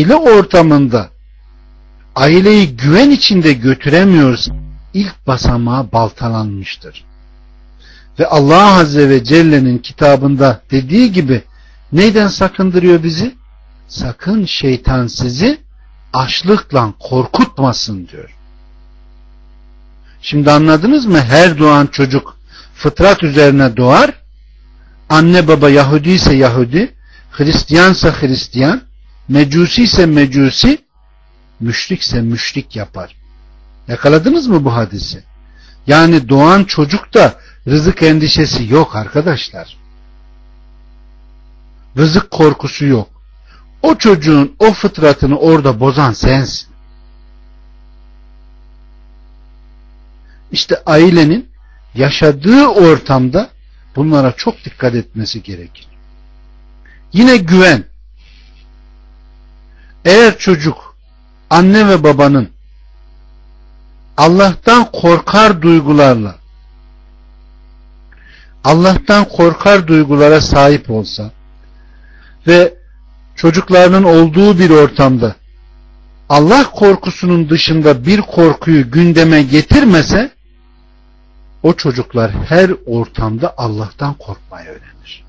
aile ortamında aileyi güven içinde götüremiyorsa ilk basamağı baltalanmıştır. Ve Allah Azze ve Celle'nin kitabında dediği gibi neyden sakındırıyor bizi? Sakın şeytan sizi açlıkla korkutmasın diyor. Şimdi anladınız mı? Her doğan çocuk fıtrat üzerine doğar. Anne baba Yahudi ise Yahudi, Hristiyansa Hristiyan, Mecusi ise Mecusi, müşrikse müşrik yapar. Yakaladınız mı bu hadisi? Yani doğan çocuk da rızık endişesi yok arkadaşlar. Rızık korkusu yok. O çocuğun o fıtratını orada bozan sensin. İşte ailenin yaşadığı ortamda bunlara çok dikkat etmesi gerekir. Yine güven. Eğer çocuk anne ve babanın Allah'tan korkar duygularla Allah'tan korkar duygulara sahip olsa ve çocuklarının olduğu bir ortamda Allah korkusunun dışında bir korkuyu gündeme getirmese o çocuklar her ortamda Allah'tan korkmayı öğrenir.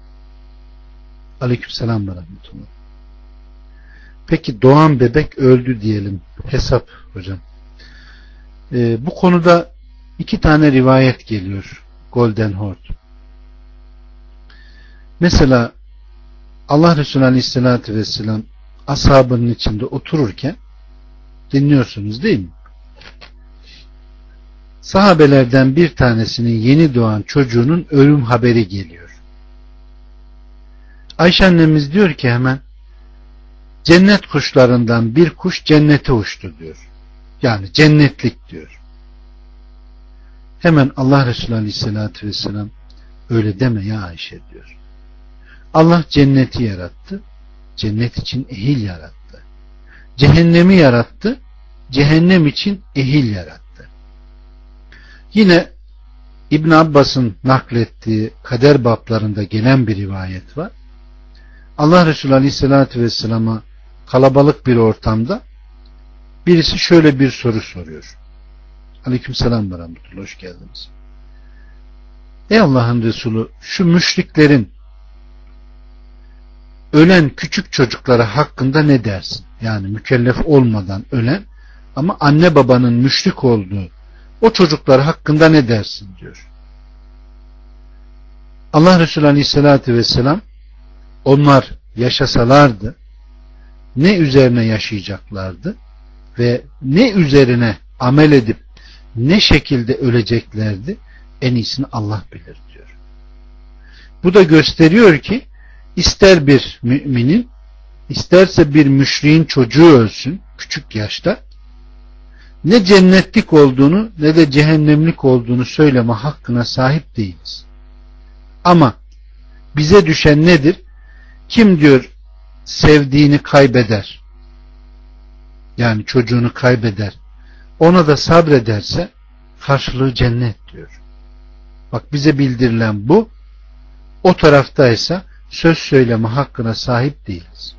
Aleykümselam ve rahmetullah. Peki doğan bebek öldü diyelim. Hesap hocam. Ee, bu konuda iki tane rivayet geliyor. Golden Horde. Mesela Allah Resulü Aleyhisselatü Vesselam ashabının içinde otururken dinliyorsunuz değil mi? Sahabelerden bir tanesinin yeni doğan çocuğunun ölüm haberi geliyor. Ayşe annemiz diyor ki hemen cennet kuşlarından bir kuş cennete uçtu diyor. Yani cennetlik diyor. Hemen Allah Resulü Aleyhisselatü Vesselam öyle deme ya Ayşe diyor. Allah cenneti yarattı. Cennet için ehil yarattı. Cehennemi yarattı. Cehennem için ehil yarattı. Yine İbn Abbas'ın naklettiği kader bablarında gelen bir rivayet var. Allah Resulü Aleyhisselatü Vesselam'a kalabalık bir ortamda birisi şöyle bir soru soruyor. Aleyküm selam ve rahmetullah. Hoş geldiniz. Ey Allah'ın Resulü şu müşriklerin ölen küçük çocukları hakkında ne dersin? Yani mükellef olmadan ölen ama anne babanın müşrik olduğu o çocuklar hakkında ne dersin diyor. Allah Resulü Aleyhisselatü Vesselam onlar yaşasalardı ne üzerine yaşayacaklardı ve ne üzerine amel edip ne şekilde öleceklerdi en iyisini Allah bilir diyor. Bu da gösteriyor ki ister bir müminin isterse bir müşriğin çocuğu ölsün küçük yaşta ne cennetlik olduğunu ne de cehennemlik olduğunu söyleme hakkına sahip değiliz. Ama bize düşen nedir? Kim diyor sevdiğini kaybeder yani çocuğunu kaybeder ona da sabrederse karşılığı cennet diyor. Bak bize bildirilen bu o taraftaysa söz söyleme hakkına sahip değiliz.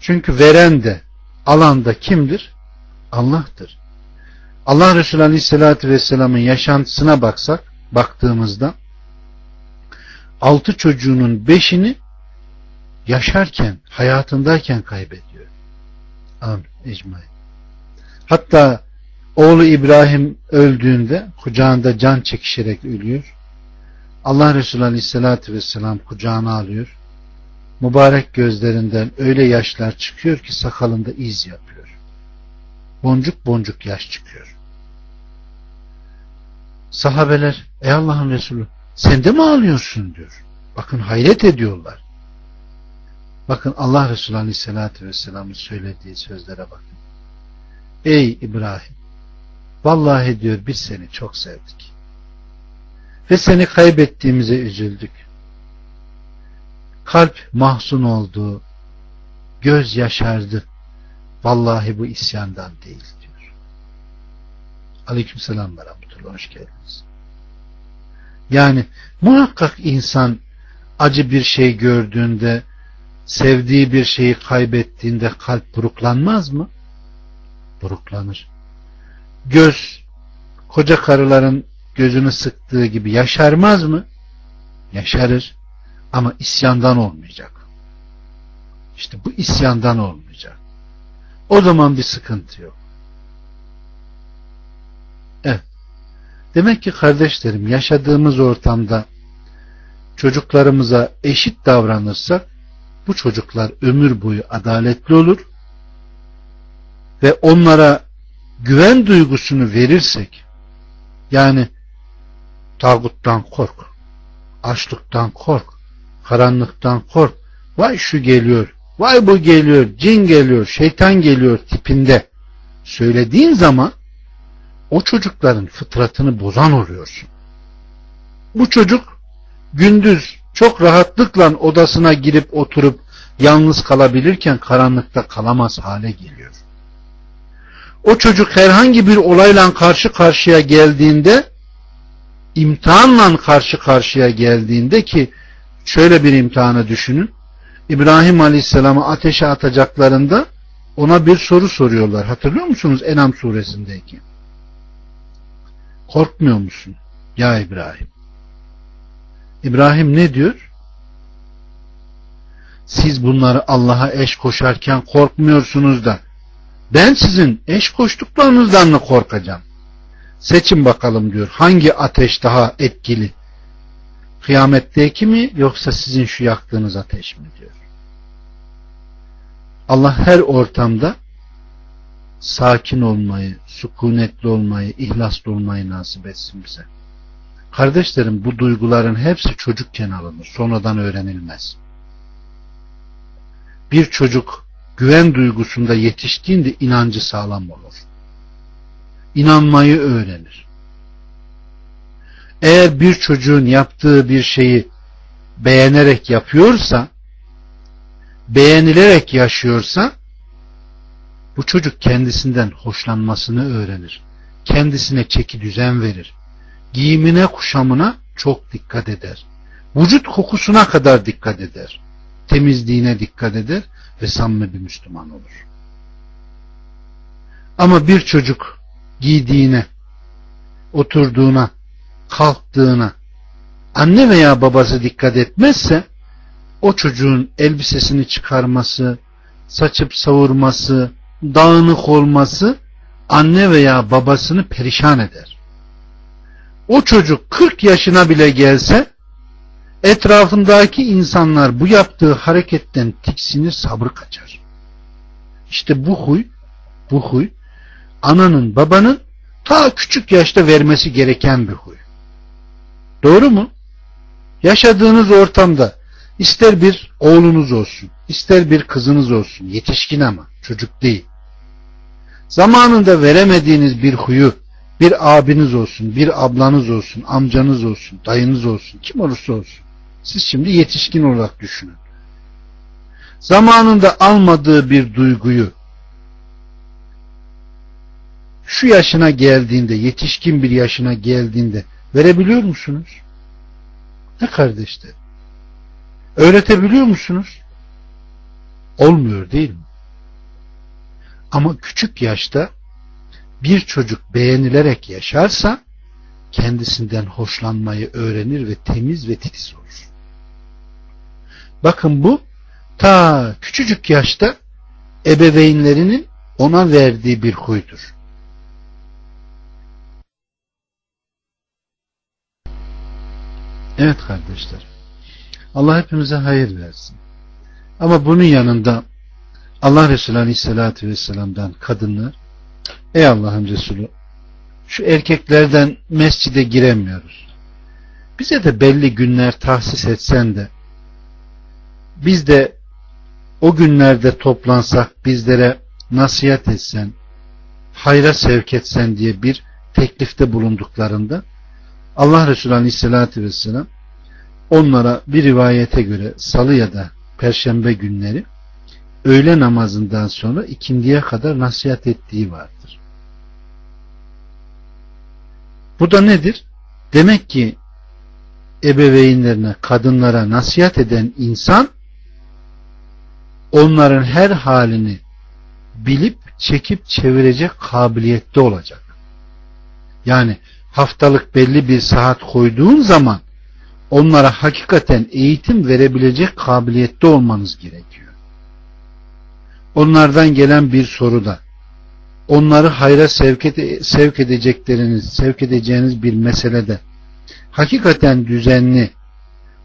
Çünkü veren de alan da kimdir? Allah'tır. Allah Resulü Aleyhisselatü Vesselam'ın yaşantısına baksak, baktığımızda altı çocuğunun beşini yaşarken, hayatındayken kaybediyor. Amin. Ecmaîn. Hatta oğlu İbrahim öldüğünde kucağında can çekişerek ölüyor. Allah Resulü Aleyhisselatü Vesselam kucağına alıyor. Mübarek gözlerinden öyle yaşlar çıkıyor ki sakalında iz yapıyor. Boncuk boncuk yaş çıkıyor. Sahabeler ey Allah'ın Resulü sen de mi ağlıyorsun diyor. Bakın hayret ediyorlar. Bakın Allah Resulü Aleyhisselatü Vesselam'ın söylediği sözlere bakın. Ey İbrahim vallahi diyor biz seni çok sevdik. Ve seni kaybettiğimize üzüldük. Kalp mahzun oldu, göz yaşardı. Vallahi bu isyandan değil diyor. Aleykümselam ve rahmetullah. Hoş geldiniz. Yani muhakkak insan acı bir şey gördüğünde sevdiği bir şeyi kaybettiğinde kalp buruklanmaz mı? Buruklanır. Göz koca karıların gözünü sıktığı gibi yaşarmaz mı? Yaşarır. Ama isyandan olmayacak. İşte bu isyandan olmayacak. O zaman bir sıkıntı yok. Demek ki kardeşlerim yaşadığımız ortamda çocuklarımıza eşit davranırsak bu çocuklar ömür boyu adaletli olur ve onlara güven duygusunu verirsek yani tağuttan kork, açlıktan kork, karanlıktan kork, vay şu geliyor, vay bu geliyor, cin geliyor, şeytan geliyor tipinde söylediğin zaman o çocukların fıtratını bozan oluyorsun. Bu çocuk gündüz çok rahatlıkla odasına girip oturup yalnız kalabilirken karanlıkta kalamaz hale geliyor. O çocuk herhangi bir olayla karşı karşıya geldiğinde imtihanla karşı karşıya geldiğinde ki şöyle bir imtihanı düşünün. İbrahim Aleyhisselam'ı ateşe atacaklarında ona bir soru soruyorlar. Hatırlıyor musunuz Enam suresindeki? Korkmuyor musun? Ya İbrahim. İbrahim ne diyor? Siz bunları Allah'a eş koşarken korkmuyorsunuz da ben sizin eş koştuklarınızdan mı korkacağım? Seçin bakalım diyor. Hangi ateş daha etkili? Kıyametteki mi yoksa sizin şu yaktığınız ateş mi diyor. Allah her ortamda sakin olmayı, sükunetli olmayı, ihlaslı olmayı nasip etsin bize. Kardeşlerim bu duyguların hepsi çocukken alınır. Sonradan öğrenilmez. Bir çocuk güven duygusunda yetiştiğinde inancı sağlam olur. İnanmayı öğrenir. Eğer bir çocuğun yaptığı bir şeyi beğenerek yapıyorsa, beğenilerek yaşıyorsa, bu çocuk kendisinden hoşlanmasını öğrenir. Kendisine çeki düzen verir. Giyimine, kuşamına çok dikkat eder. Vücut kokusuna kadar dikkat eder. Temizliğine dikkat eder ve samimi bir Müslüman olur. Ama bir çocuk giydiğine, oturduğuna, kalktığına anne veya babası dikkat etmezse o çocuğun elbisesini çıkarması, saçıp savurması, dağınık olması anne veya babasını perişan eder. O çocuk 40 yaşına bile gelse etrafındaki insanlar bu yaptığı hareketten tiksinir sabrı kaçar. İşte bu huy bu huy ananın babanın ta küçük yaşta vermesi gereken bir huy. Doğru mu? Yaşadığınız ortamda ister bir oğlunuz olsun, ister bir kızınız olsun, yetişkin ama çocuk değil. Zamanında veremediğiniz bir huyu bir abiniz olsun, bir ablanız olsun, amcanız olsun, dayınız olsun, kim olursa olsun. Siz şimdi yetişkin olarak düşünün. Zamanında almadığı bir duyguyu şu yaşına geldiğinde, yetişkin bir yaşına geldiğinde verebiliyor musunuz? Ne kardeşler? Öğretebiliyor musunuz? Olmuyor değil mi? Ama küçük yaşta bir çocuk beğenilerek yaşarsa kendisinden hoşlanmayı öğrenir ve temiz ve titiz olur. Bakın bu ta küçücük yaşta ebeveynlerinin ona verdiği bir huydur. Evet kardeşler. Allah hepimize hayır versin. Ama bunun yanında Allah Resulü Aleyhisselatü Vesselam'dan kadınlar Ey Allah'ın Resulü şu erkeklerden mescide giremiyoruz. Bize de belli günler tahsis etsen de biz de o günlerde toplansak bizlere nasihat etsen hayra sevk etsen diye bir teklifte bulunduklarında Allah Resulü Aleyhisselatü Vesselam onlara bir rivayete göre salı ya da perşembe günleri öğle namazından sonra ikindiye kadar nasihat ettiği vardır. Bu da nedir? Demek ki ebeveynlerine, kadınlara nasihat eden insan onların her halini bilip çekip çevirecek kabiliyette olacak. Yani haftalık belli bir saat koyduğun zaman onlara hakikaten eğitim verebilecek kabiliyette olmanız gerekiyor. Onlardan gelen bir soruda onları hayra sevk, ede sevk edecekleriniz, sevk edeceğiniz bir meselede hakikaten düzenli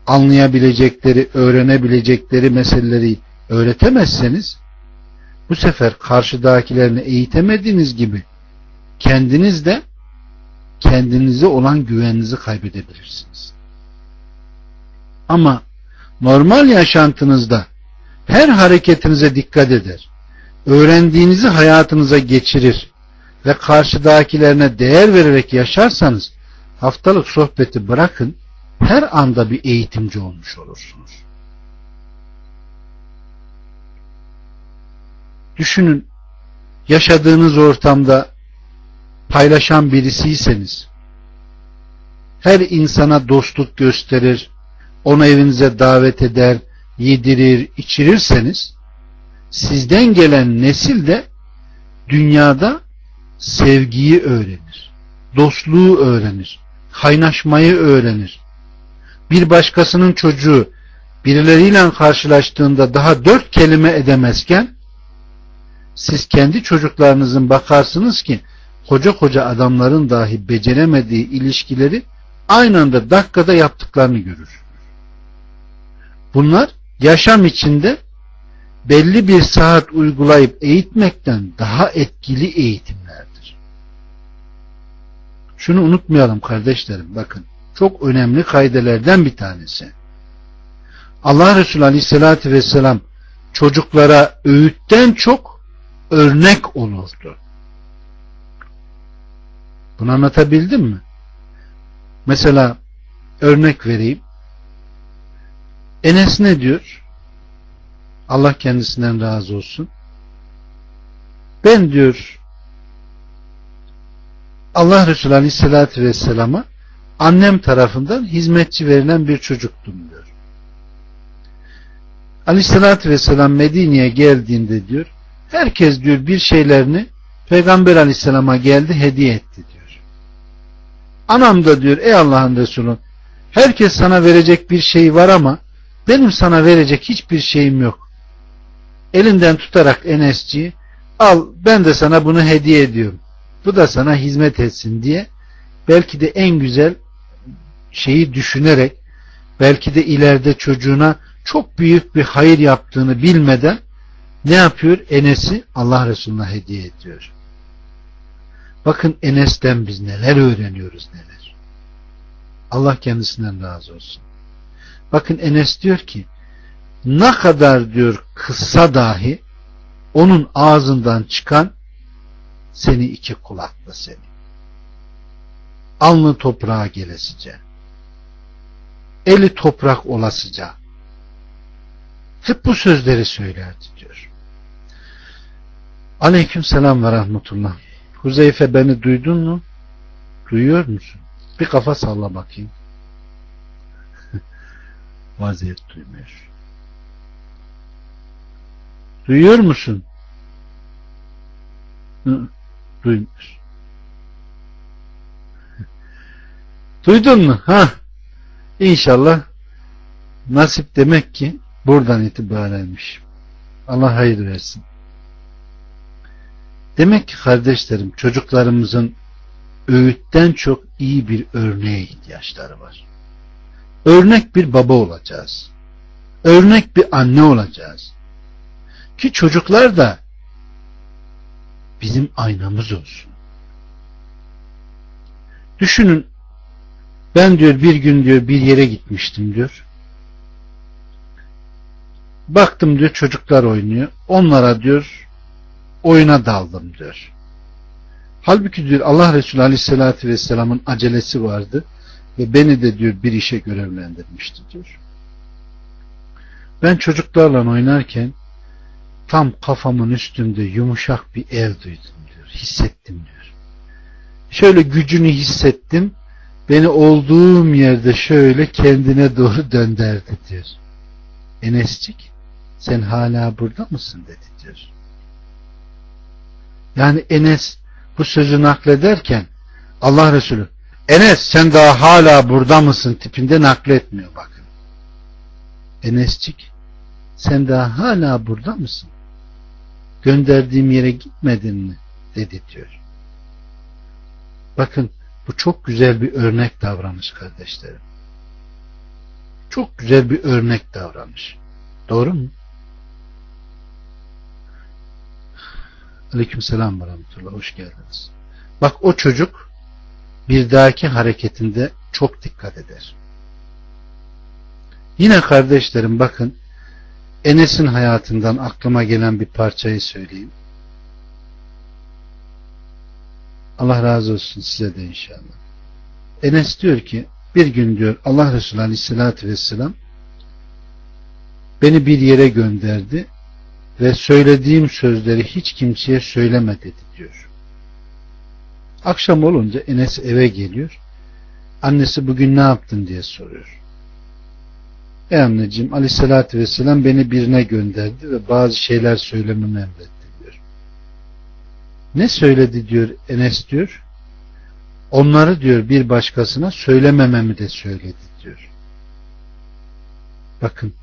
anlayabilecekleri, öğrenebilecekleri meseleleri öğretemezseniz bu sefer karşıdakilerini eğitemediğiniz gibi kendiniz de kendinize olan güveninizi kaybedebilirsiniz. Ama normal yaşantınızda her hareketinize dikkat eder. Öğrendiğinizi hayatınıza geçirir ve karşıdakilerine değer vererek yaşarsanız haftalık sohbeti bırakın her anda bir eğitimci olmuş olursunuz. Düşünün yaşadığınız ortamda paylaşan birisiyseniz her insana dostluk gösterir, onu evinize davet eder, yedirir, içirirseniz sizden gelen nesil de dünyada sevgiyi öğrenir, dostluğu öğrenir, kaynaşmayı öğrenir. Bir başkasının çocuğu birileriyle karşılaştığında daha dört kelime edemezken siz kendi çocuklarınızın bakarsınız ki koca koca adamların dahi beceremediği ilişkileri aynı anda dakikada yaptıklarını görür. Bunlar yaşam içinde belli bir saat uygulayıp eğitmekten daha etkili eğitimlerdir. Şunu unutmayalım kardeşlerim bakın. Çok önemli kaydelerden bir tanesi. Allah Resulü Aleyhisselatü Vesselam çocuklara öğütten çok örnek olurdu. Bunu anlatabildim mi? Mesela örnek vereyim. Enes ne diyor? Allah kendisinden razı olsun. Ben diyor Allah Resulü Aleyhisselatü Vesselam'a annem tarafından hizmetçi verilen bir çocuktum diyor. Aleyhisselatü Vesselam Medine'ye geldiğinde diyor herkes diyor bir şeylerini Peygamber Aleyhisselam'a geldi hediye etti diyor. Anam da diyor ey Allah'ın Resulü herkes sana verecek bir şey var ama benim sana verecek hiçbir şeyim yok. Elinden tutarak Enesci al ben de sana bunu hediye ediyorum. Bu da sana hizmet etsin diye belki de en güzel şeyi düşünerek belki de ileride çocuğuna çok büyük bir hayır yaptığını bilmeden ne yapıyor? Enes'i Allah Resulü'ne hediye ediyor. Bakın Enes'ten biz neler öğreniyoruz neler. Allah kendisinden razı olsun. Bakın Enes diyor ki ne kadar diyor kısa dahi onun ağzından çıkan seni iki kulaklı seni. Alnı toprağa gelesice. Eli toprak olasıca. Hep bu sözleri söylerdi diyor. Aleyküm selam ve rahmetullah. Huzeyfe beni duydun mu? Duyuyor musun? Bir kafa salla bakayım. Vaziyet duymuyor. Duyuyor musun? Duymuyor. Duydun mu? Ha? İnşallah nasip demek ki buradan itibarenmiş. Allah hayır versin. Demek ki kardeşlerim çocuklarımızın öğütten çok iyi bir örneğe ihtiyaçları var. Örnek bir baba olacağız. Örnek bir anne olacağız. Ki çocuklar da bizim aynamız olsun. Düşünün ben diyor bir gün diyor bir yere gitmiştim diyor. Baktım diyor çocuklar oynuyor. Onlara diyor oyuna daldım diyor. Halbuki diyor Allah Resulü Aleyhisselatü Vesselam'ın acelesi vardı ve beni de diyor bir işe görevlendirmişti diyor. Ben çocuklarla oynarken tam kafamın üstünde yumuşak bir el duydum diyor. Hissettim diyor. Şöyle gücünü hissettim. Beni olduğum yerde şöyle kendine doğru dönderdi diyor. Enescik sen hala burada mısın dedi diyor. Yani Enes bu sözü naklederken Allah Resulü Enes sen daha hala burada mısın tipinde nakletmiyor bakın. Enescik sen daha hala burada mısın? Gönderdiğim yere gitmedin mi? dedi diyor. Bakın bu çok güzel bir örnek davranış kardeşlerim. Çok güzel bir örnek davranış. Doğru mu? Aleyküm selam ve. Hoş geldiniz. Bak o çocuk bir dahaki hareketinde çok dikkat eder. Yine kardeşlerim bakın Enes'in hayatından aklıma gelen bir parçayı söyleyeyim. Allah razı olsun size de inşallah. Enes diyor ki bir gün diyor Allah Resulü Aleyhisselatü Vesselam beni bir yere gönderdi ve söylediğim sözleri hiç kimseye söyleme dedi diyor. Akşam olunca Enes eve geliyor. Annesi bugün ne yaptın diye soruyor. Ey anneciğim aleyhissalatü vesselam beni birine gönderdi ve bazı şeyler söylememi emretti diyor. Ne söyledi diyor Enes diyor. Onları diyor bir başkasına söylemememi de söyledi diyor. Bakın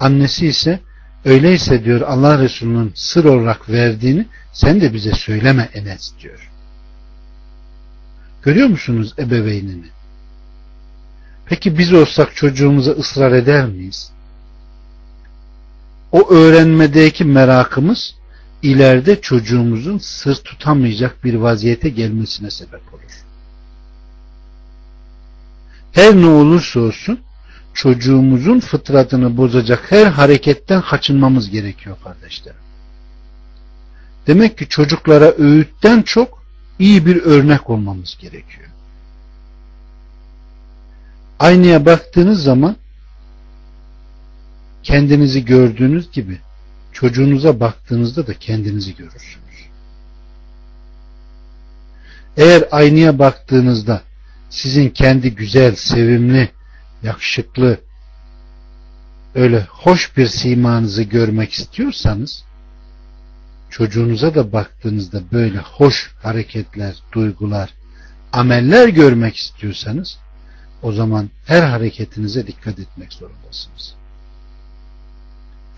annesi ise öyleyse diyor Allah Resulü'nün sır olarak verdiğini sen de bize söyleme Enes diyor. Görüyor musunuz ebeveynini? Peki biz olsak çocuğumuza ısrar eder miyiz? O öğrenmedeki merakımız ileride çocuğumuzun sır tutamayacak bir vaziyete gelmesine sebep olur. Her ne olursa olsun çocuğumuzun fıtratını bozacak her hareketten kaçınmamız gerekiyor kardeşlerim. Demek ki çocuklara öğütten çok iyi bir örnek olmamız gerekiyor. Aynaya baktığınız zaman kendinizi gördüğünüz gibi çocuğunuza baktığınızda da kendinizi görürsünüz. Eğer aynaya baktığınızda sizin kendi güzel, sevimli, yakışıklı, öyle hoş bir simanızı görmek istiyorsanız çocuğunuza da baktığınızda böyle hoş hareketler, duygular, ameller görmek istiyorsanız o zaman her hareketinize dikkat etmek zorundasınız.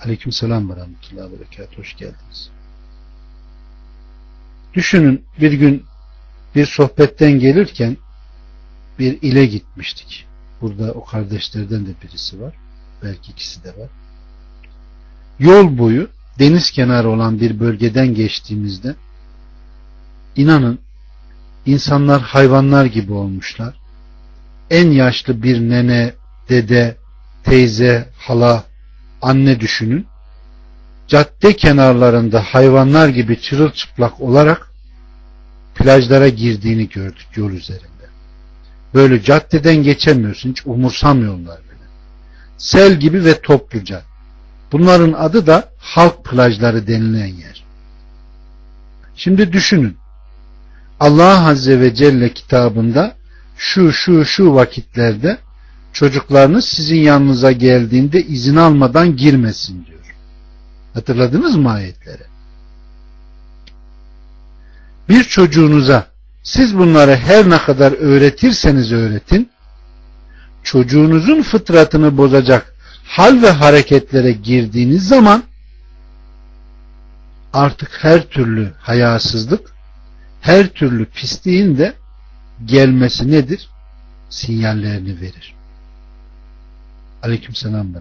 Aleyküm selam ve rahmetullahi ve berekat. Hoş geldiniz. Düşünün bir gün bir sohbetten gelirken bir ile gitmiştik. Burada o kardeşlerden de birisi var. Belki ikisi de var. Yol boyu deniz kenarı olan bir bölgeden geçtiğimizde inanın insanlar hayvanlar gibi olmuşlar. En yaşlı bir nene, dede, teyze, hala, anne düşünün. Cadde kenarlarında hayvanlar gibi çırılçıplak olarak plajlara girdiğini gördük yol üzerinde. Böyle caddeden geçemiyorsun. Hiç umursamıyorlar beni. Sel gibi ve topluca. Bunların adı da halk plajları denilen yer. Şimdi düşünün. Allah Azze ve Celle kitabında şu şu şu vakitlerde çocuklarınız sizin yanınıza geldiğinde izin almadan girmesin diyor. Hatırladınız mı ayetleri? Bir çocuğunuza siz bunları her ne kadar öğretirseniz öğretin, çocuğunuzun fıtratını bozacak hal ve hareketlere girdiğiniz zaman artık her türlü hayasızlık, her türlü pisliğin de gelmesi nedir? Sinyallerini verir. Aleyküm selam ve.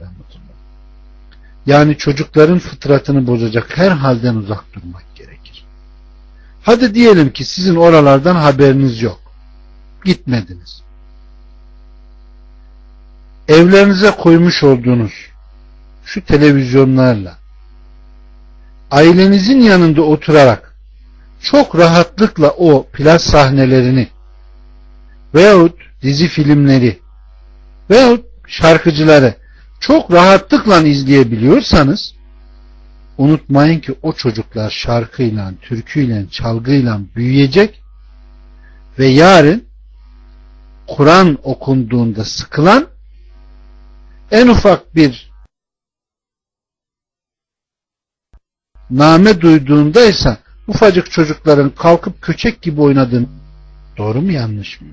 Yani çocukların fıtratını bozacak her halden uzak durmak gerekir. Hadi diyelim ki sizin oralardan haberiniz yok. Gitmediniz evlerinize koymuş olduğunuz şu televizyonlarla ailenizin yanında oturarak çok rahatlıkla o plaj sahnelerini veyahut dizi filmleri veyahut şarkıcıları çok rahatlıkla izleyebiliyorsanız unutmayın ki o çocuklar şarkıyla, türküyle, çalgıyla büyüyecek ve yarın Kur'an okunduğunda sıkılan en ufak bir name duyduğunda ise ufacık çocukların kalkıp köçek gibi oynadığını doğru mu yanlış mı?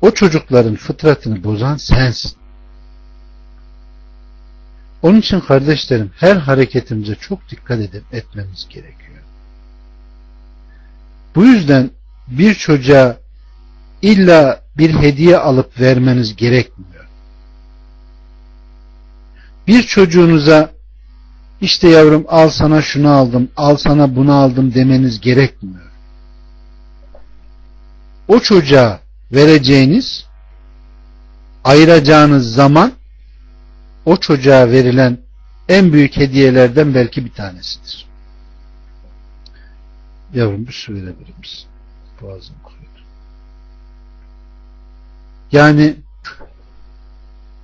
O çocukların fıtratını bozan sensin. Onun için kardeşlerim her hareketimize çok dikkat edip etmemiz gerekiyor. Bu yüzden bir çocuğa illa bir hediye alıp vermeniz gerekmiyor. Bir çocuğunuza işte yavrum al sana şunu aldım, al sana bunu aldım demeniz gerekmiyor. O çocuğa vereceğiniz, ayıracağınız zaman o çocuğa verilen en büyük hediyelerden belki bir tanesidir. Yavrum bir su verebilir misin? Boğazım kurudu. Yani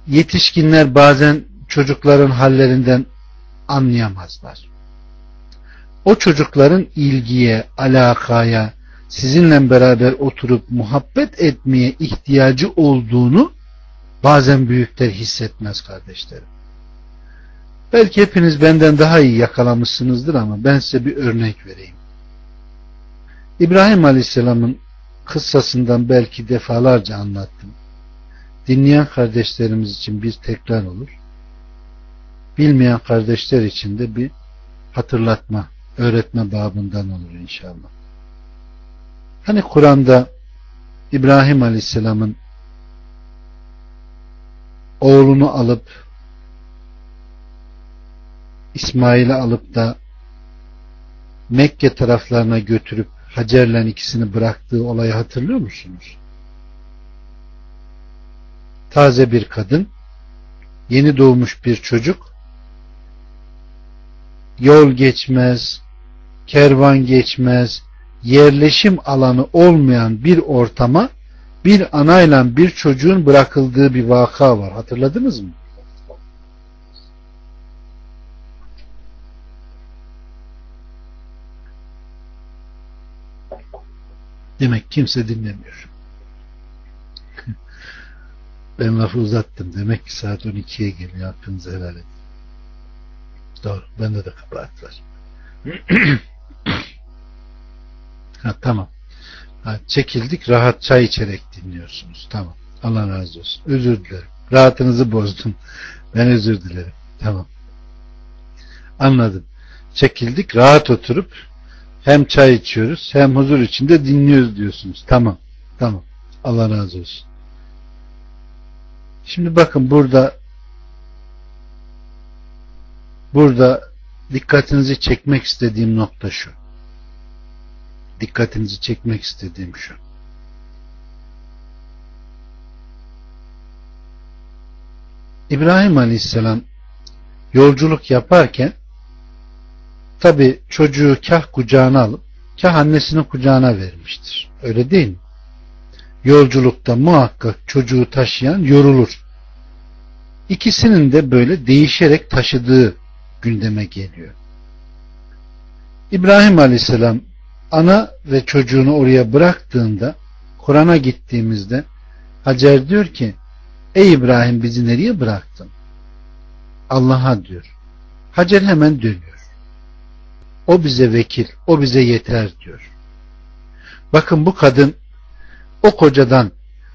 yetişkinler bazen çocukların hallerinden anlayamazlar. O çocukların ilgiye, alakaya, sizinle beraber oturup muhabbet etmeye ihtiyacı olduğunu bazen büyükler hissetmez kardeşlerim. Belki hepiniz benden daha iyi yakalamışsınızdır ama ben size bir örnek vereyim. İbrahim Aleyhisselam'ın kıssasından belki defalarca anlattım. Dinleyen kardeşlerimiz için bir tekrar olur. Bilmeyen kardeşler için de bir hatırlatma, öğretme babından olur inşallah. Hani Kur'an'da İbrahim Aleyhisselam'ın oğlunu alıp İsmail'i alıp da Mekke taraflarına götürüp Hacer'le ikisini bıraktığı olayı hatırlıyor musunuz? Taze bir kadın, yeni doğmuş bir çocuk, yol geçmez, kervan geçmez, yerleşim alanı olmayan bir ortama bir anayla bir çocuğun bırakıldığı bir vaka var. Hatırladınız mı? Demek kimse dinlemiyor. ben lafı uzattım. Demek ki saat 12'ye geliyor. Hakkınızı helal edin. Doğru. Bende de kabahat var. ha, tamam. Ha, çekildik. Rahat çay içerek dinliyorsunuz. Tamam. Allah razı olsun. Özür dilerim. Rahatınızı bozdum. Ben özür dilerim. Tamam. Anladım. Çekildik. Rahat oturup hem çay içiyoruz hem huzur içinde dinliyoruz diyorsunuz. Tamam. Tamam. Allah razı olsun. Şimdi bakın burada burada dikkatinizi çekmek istediğim nokta şu. Dikkatinizi çekmek istediğim şu. İbrahim Aleyhisselam yolculuk yaparken tabi çocuğu kah kucağına alıp kah annesinin kucağına vermiştir. Öyle değil mi? Yolculukta muhakkak çocuğu taşıyan yorulur. İkisinin de böyle değişerek taşıdığı gündeme geliyor. İbrahim Aleyhisselam ana ve çocuğunu oraya bıraktığında Kur'an'a gittiğimizde Hacer diyor ki Ey İbrahim bizi nereye bıraktın? Allah'a diyor. Hacer hemen dönüyor. O bize vekil, o bize yeter diyor. Bakın bu kadın o kocadan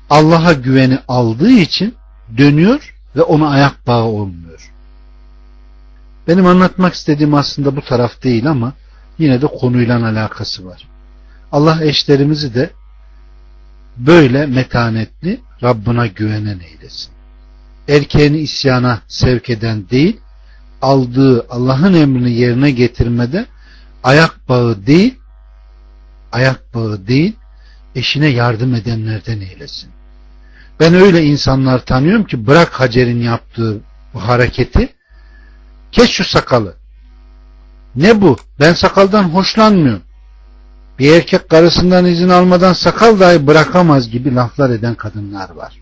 Allah'a güveni aldığı için dönüyor ve ona ayak bağı olmuyor. Benim anlatmak istediğim aslında bu taraf değil ama yine de konuyla alakası var. Allah eşlerimizi de böyle metanetli Rabbına güvenen eylesin. Erkeğini isyana sevk eden değil, aldığı Allah'ın emrini yerine getirmede ayak bağı değil, ayak bağı değil, eşine yardım edenlerden eylesin. Ben öyle insanlar tanıyorum ki bırak Hacer'in yaptığı bu hareketi, kes şu sakalı. Ne bu? Ben sakaldan hoşlanmıyorum. Bir erkek karısından izin almadan sakal dahi bırakamaz gibi laflar eden kadınlar var.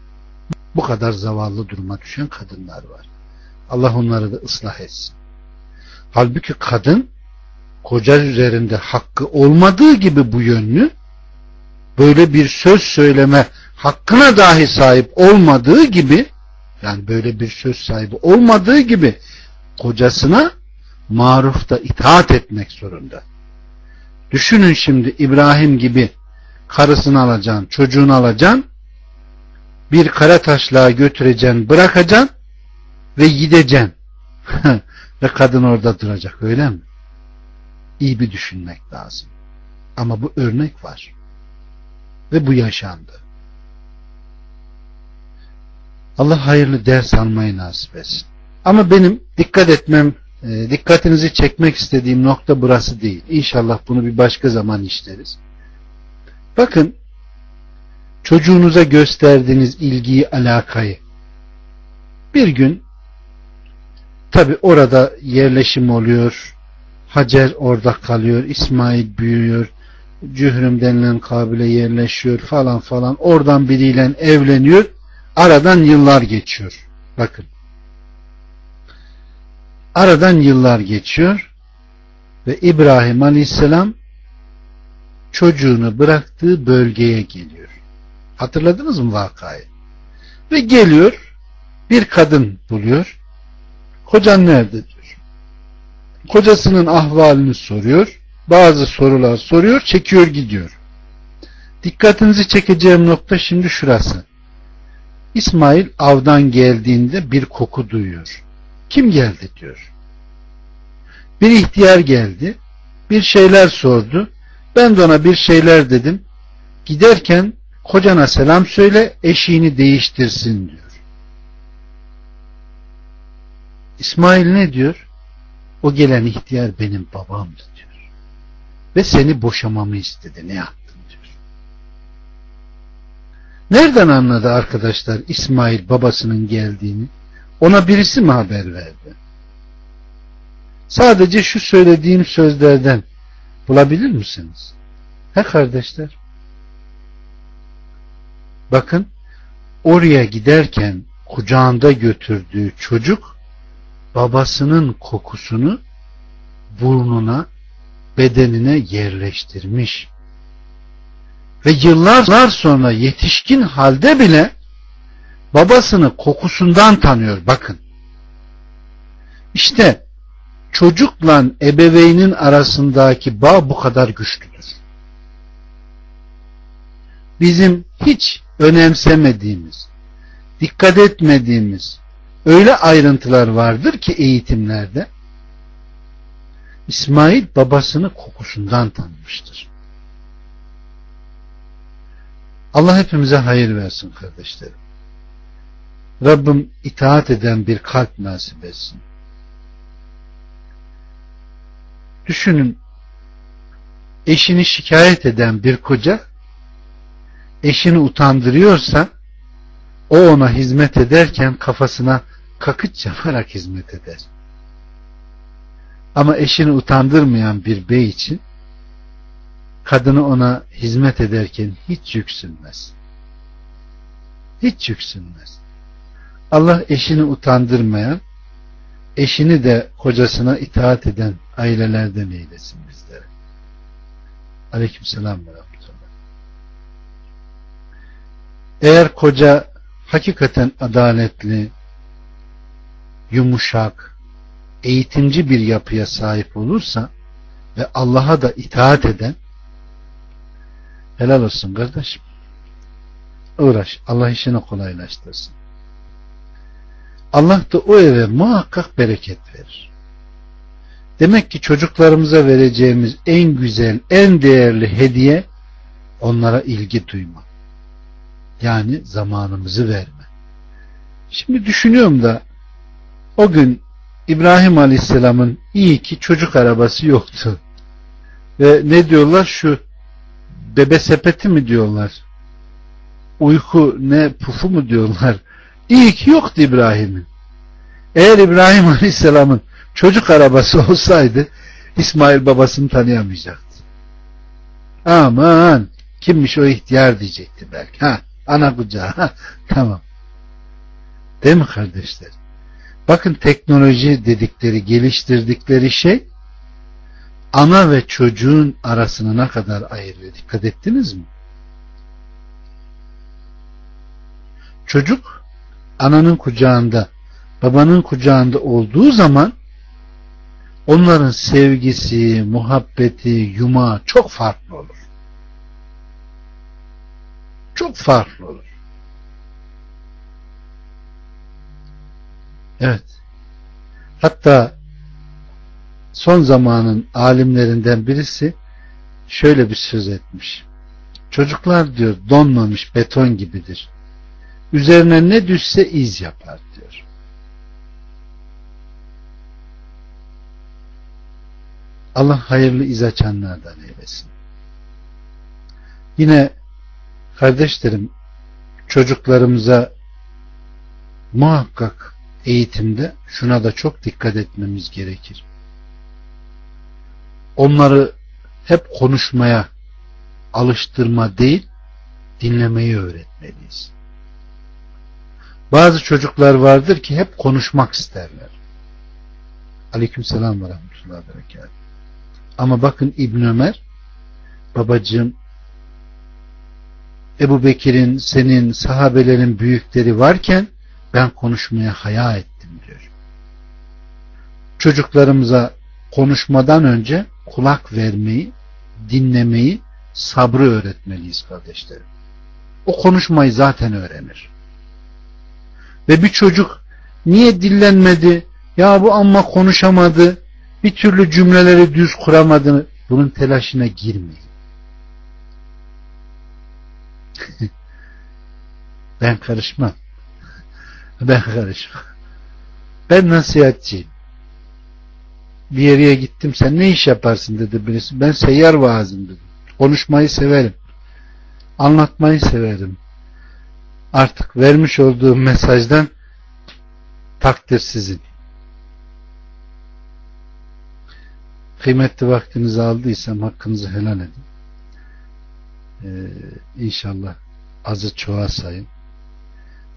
Bu kadar zavallı duruma düşen kadınlar var. Allah onları da ıslah etsin. Halbuki kadın koca üzerinde hakkı olmadığı gibi bu yönlü böyle bir söz söyleme hakkına dahi sahip olmadığı gibi yani böyle bir söz sahibi olmadığı gibi kocasına marufta itaat etmek zorunda. Düşünün şimdi İbrahim gibi karısını alacaksın, çocuğunu alacaksın, bir kara taşlığa götüreceksin, bırakacaksın ve gideceksin. ve kadın orada duracak öyle mi? İyi bir düşünmek lazım. Ama bu örnek var. Ve bu yaşandı. Allah hayırlı ders almayı nasip etsin. Ama benim dikkat etmem, e, dikkatinizi çekmek istediğim nokta burası değil. İnşallah bunu bir başka zaman işleriz. Bakın, çocuğunuza gösterdiğiniz ilgiyi, alakayı bir gün tabi orada yerleşim oluyor, Hacer orada kalıyor, İsmail büyüyor, Cührüm denilen kabile yerleşiyor falan falan, oradan biriyle evleniyor, aradan yıllar geçiyor. Bakın. Aradan yıllar geçiyor ve İbrahim Aleyhisselam çocuğunu bıraktığı bölgeye geliyor. Hatırladınız mı vakayı? Ve geliyor bir kadın buluyor. Kocan nerede diyor. Kocasının ahvalini soruyor. Bazı sorular soruyor, çekiyor gidiyor. Dikkatinizi çekeceğim nokta şimdi şurası. İsmail avdan geldiğinde bir koku duyuyor. Kim geldi diyor. Bir ihtiyar geldi. Bir şeyler sordu. Ben de ona bir şeyler dedim. Giderken kocana selam söyle eşiğini değiştirsin diyor. İsmail ne diyor? O gelen ihtiyar benim babamdı diyor. Ve seni boşamamı istedi. Ne yaptın diyor. Nereden anladı arkadaşlar İsmail babasının geldiğini? Ona birisi mi haber verdi? Sadece şu söylediğim sözlerden bulabilir misiniz? He kardeşler? Bakın oraya giderken kucağında götürdüğü çocuk babasının kokusunu burnuna bedenine yerleştirmiş. Ve yıllar sonra yetişkin halde bile babasını kokusundan tanıyor bakın. İşte çocukla ebeveynin arasındaki bağ bu kadar güçlüdür. Bizim hiç önemsemediğimiz, dikkat etmediğimiz öyle ayrıntılar vardır ki eğitimlerde İsmail babasını kokusundan tanımıştır. Allah hepimize hayır versin kardeşlerim. Rabbim itaat eden bir kalp nasip etsin. Düşünün eşini şikayet eden bir koca eşini utandırıyorsa o ona hizmet ederken kafasına kakıç yaparak hizmet eder. Ama eşini utandırmayan bir bey için kadını ona hizmet ederken hiç yüksünmez. Hiç yüksünmez. Allah eşini utandırmayan, eşini de kocasına itaat eden ailelerden eylesin bizlere. Aleyküm selam ve rahmetullah. Eğer koca hakikaten adaletli, yumuşak, eğitimci bir yapıya sahip olursa ve Allah'a da itaat eden helal olsun kardeşim. Uğraş. Allah işini kolaylaştırsın. Allah da o eve muhakkak bereket verir. Demek ki çocuklarımıza vereceğimiz en güzel, en değerli hediye onlara ilgi duyma. Yani zamanımızı verme. Şimdi düşünüyorum da o gün İbrahim Aleyhisselam'ın iyi ki çocuk arabası yoktu. Ve ne diyorlar şu bebe sepeti mi diyorlar? Uyku ne pufu mu diyorlar? İyi ki yoktu İbrahim'in. Eğer İbrahim Aleyhisselam'ın çocuk arabası olsaydı İsmail babasını tanıyamayacaktı. Aman kimmiş o ihtiyar diyecekti belki. Ha, ana kucağı. Ha, tamam. Değil mi kardeşler? Bakın teknoloji dedikleri, geliştirdikleri şey ana ve çocuğun arasına ne kadar ayırıyor. Dikkat ettiniz mi? Çocuk ananın kucağında, babanın kucağında olduğu zaman onların sevgisi, muhabbeti, yuma çok farklı olur. Çok farklı olur. Evet. Hatta son zamanın alimlerinden birisi şöyle bir söz etmiş. Çocuklar diyor donmamış beton gibidir. Üzerine ne düşse iz yapar diyor. Allah hayırlı iz açanlardan eylesin. Yine kardeşlerim çocuklarımıza muhakkak eğitimde şuna da çok dikkat etmemiz gerekir. Onları hep konuşmaya alıştırma değil, dinlemeyi öğretmeliyiz. Bazı çocuklar vardır ki hep konuşmak isterler. Aleyküm selam ve rahmetullahi berekat. Ama bakın İbn Ömer babacığım Ebu Bekir'in, senin, sahabelerin büyükleri varken ben konuşmaya haya ettim diyor. Çocuklarımıza konuşmadan önce kulak vermeyi, dinlemeyi, sabrı öğretmeliyiz kardeşlerim. O konuşmayı zaten öğrenir. Ve bir çocuk niye dillenmedi, ya bu amma konuşamadı, bir türlü cümleleri düz kuramadı, bunun telaşına girmeyin. ben karışmam. Ben karışmam. Ben nasihatçiyim. Bir yere gittim sen ne iş yaparsın dedi birisi. Ben seyyar vaazım dedim. Konuşmayı severim. Anlatmayı severim. Artık vermiş olduğum mesajdan takdir sizin. Kıymetli vaktinizi aldıysam hakkınızı helal edin. Ee, inşallah azı çoğa sayın.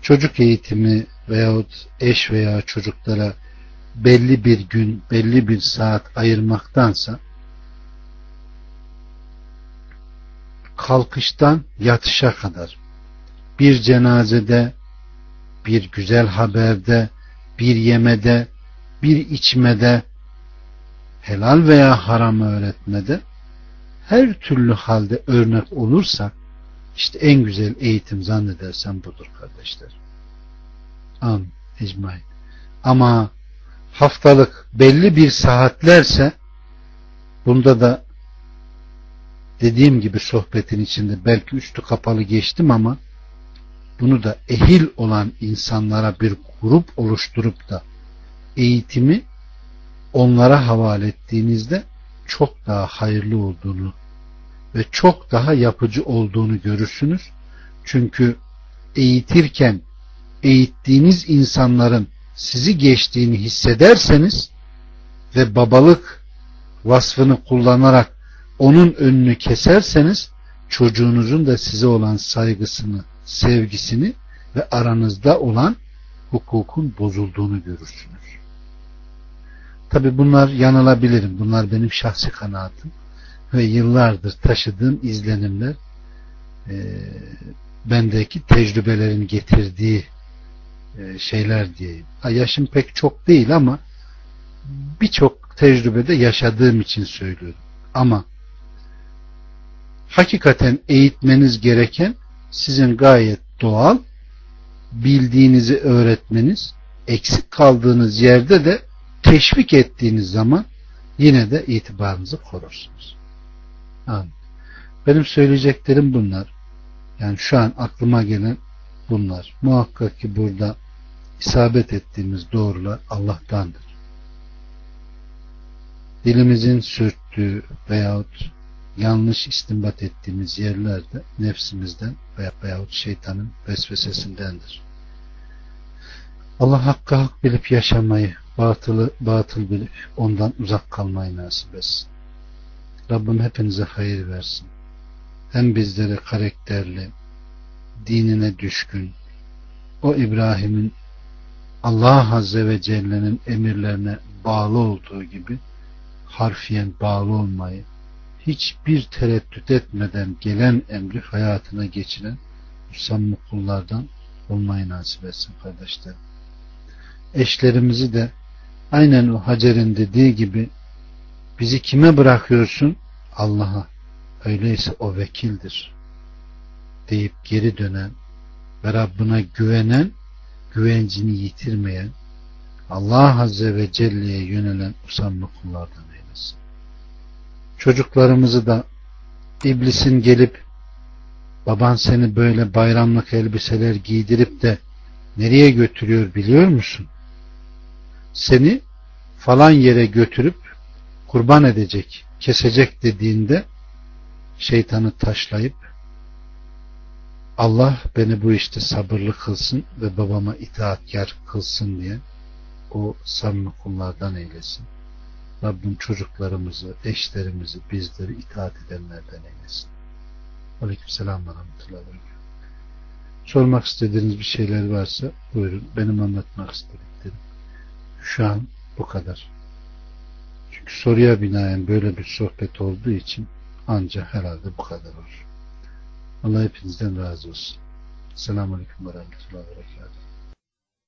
Çocuk eğitimi veyahut eş veya çocuklara belli bir gün, belli bir saat ayırmaktansa kalkıştan yatışa kadar bir cenazede, bir güzel haberde, bir yemede, bir içmede, helal veya haramı öğretmede her türlü halde örnek olursak işte en güzel eğitim zannedersem budur kardeşler. An, ecmain. Ama haftalık belli bir saatlerse bunda da dediğim gibi sohbetin içinde belki üstü kapalı geçtim ama bunu da ehil olan insanlara bir grup oluşturup da eğitimi onlara havale ettiğinizde çok daha hayırlı olduğunu ve çok daha yapıcı olduğunu görürsünüz. Çünkü eğitirken eğittiğiniz insanların sizi geçtiğini hissederseniz ve babalık vasfını kullanarak onun önünü keserseniz çocuğunuzun da size olan saygısını, sevgisini ve aranızda olan hukukun bozulduğunu görürsünüz. Tabi bunlar yanılabilirim. Bunlar benim şahsi kanaatim ve yıllardır taşıdığım izlenimler e, bendeki tecrübelerin getirdiği e, şeyler. Ha, yaşım pek çok değil ama birçok tecrübede yaşadığım için söylüyorum. Ama hakikaten eğitmeniz gereken sizin gayet doğal bildiğinizi öğretmeniz eksik kaldığınız yerde de teşvik ettiğiniz zaman yine de itibarınızı korursunuz. Amin. Benim söyleyeceklerim bunlar. Yani şu an aklıma gelen bunlar. Muhakkak ki burada isabet ettiğimiz doğrular Allah'tandır. Dilimizin sürttüğü veyahut yanlış istinbat ettiğimiz yerlerde nefsimizden veya veyahut şeytanın vesvesesindendir. Allah hakkı hak bilip yaşamayı, batılı batıl bilip ondan uzak kalmayı nasip etsin. Rabbim hepinize hayır versin. Hem bizleri karakterli, dinine düşkün, o İbrahim'in Allah Azze ve Celle'nin emirlerine bağlı olduğu gibi harfiyen bağlı olmayı, hiçbir tereddüt etmeden gelen emri hayatına geçiren müsammu kullardan olmayı nasip etsin kardeşlerim. Eşlerimizi de aynen o Hacer'in dediği gibi Bizi kime bırakıyorsun? Allah'a. Öyleyse o vekildir. Deyip geri dönen ve Rabbine güvenen, güvencini yitirmeyen, Allah Azze ve Celle'ye yönelen usanma kullardan. Çocuklarımızı da iblisin gelip baban seni böyle bayramlık elbiseler giydirip de nereye götürüyor biliyor musun? Seni falan yere götürüp kurban edecek, kesecek dediğinde şeytanı taşlayıp Allah beni bu işte sabırlı kılsın ve babama itaatkar kılsın diye o samimi kullardan eylesin. Rabbim çocuklarımızı, eşlerimizi, bizleri itaat edenlerden eylesin. Aleyküm selam ve rahmetullahi Sormak istediğiniz bir şeyler varsa buyurun. Benim anlatmak istediklerim. Şu an bu kadar. Çünkü soruya binaen böyle bir sohbet olduğu için ancak herhalde bu kadar olur. Allah hepinizden razı olsun. Selamun Aleyküm ve Rahmetullahi.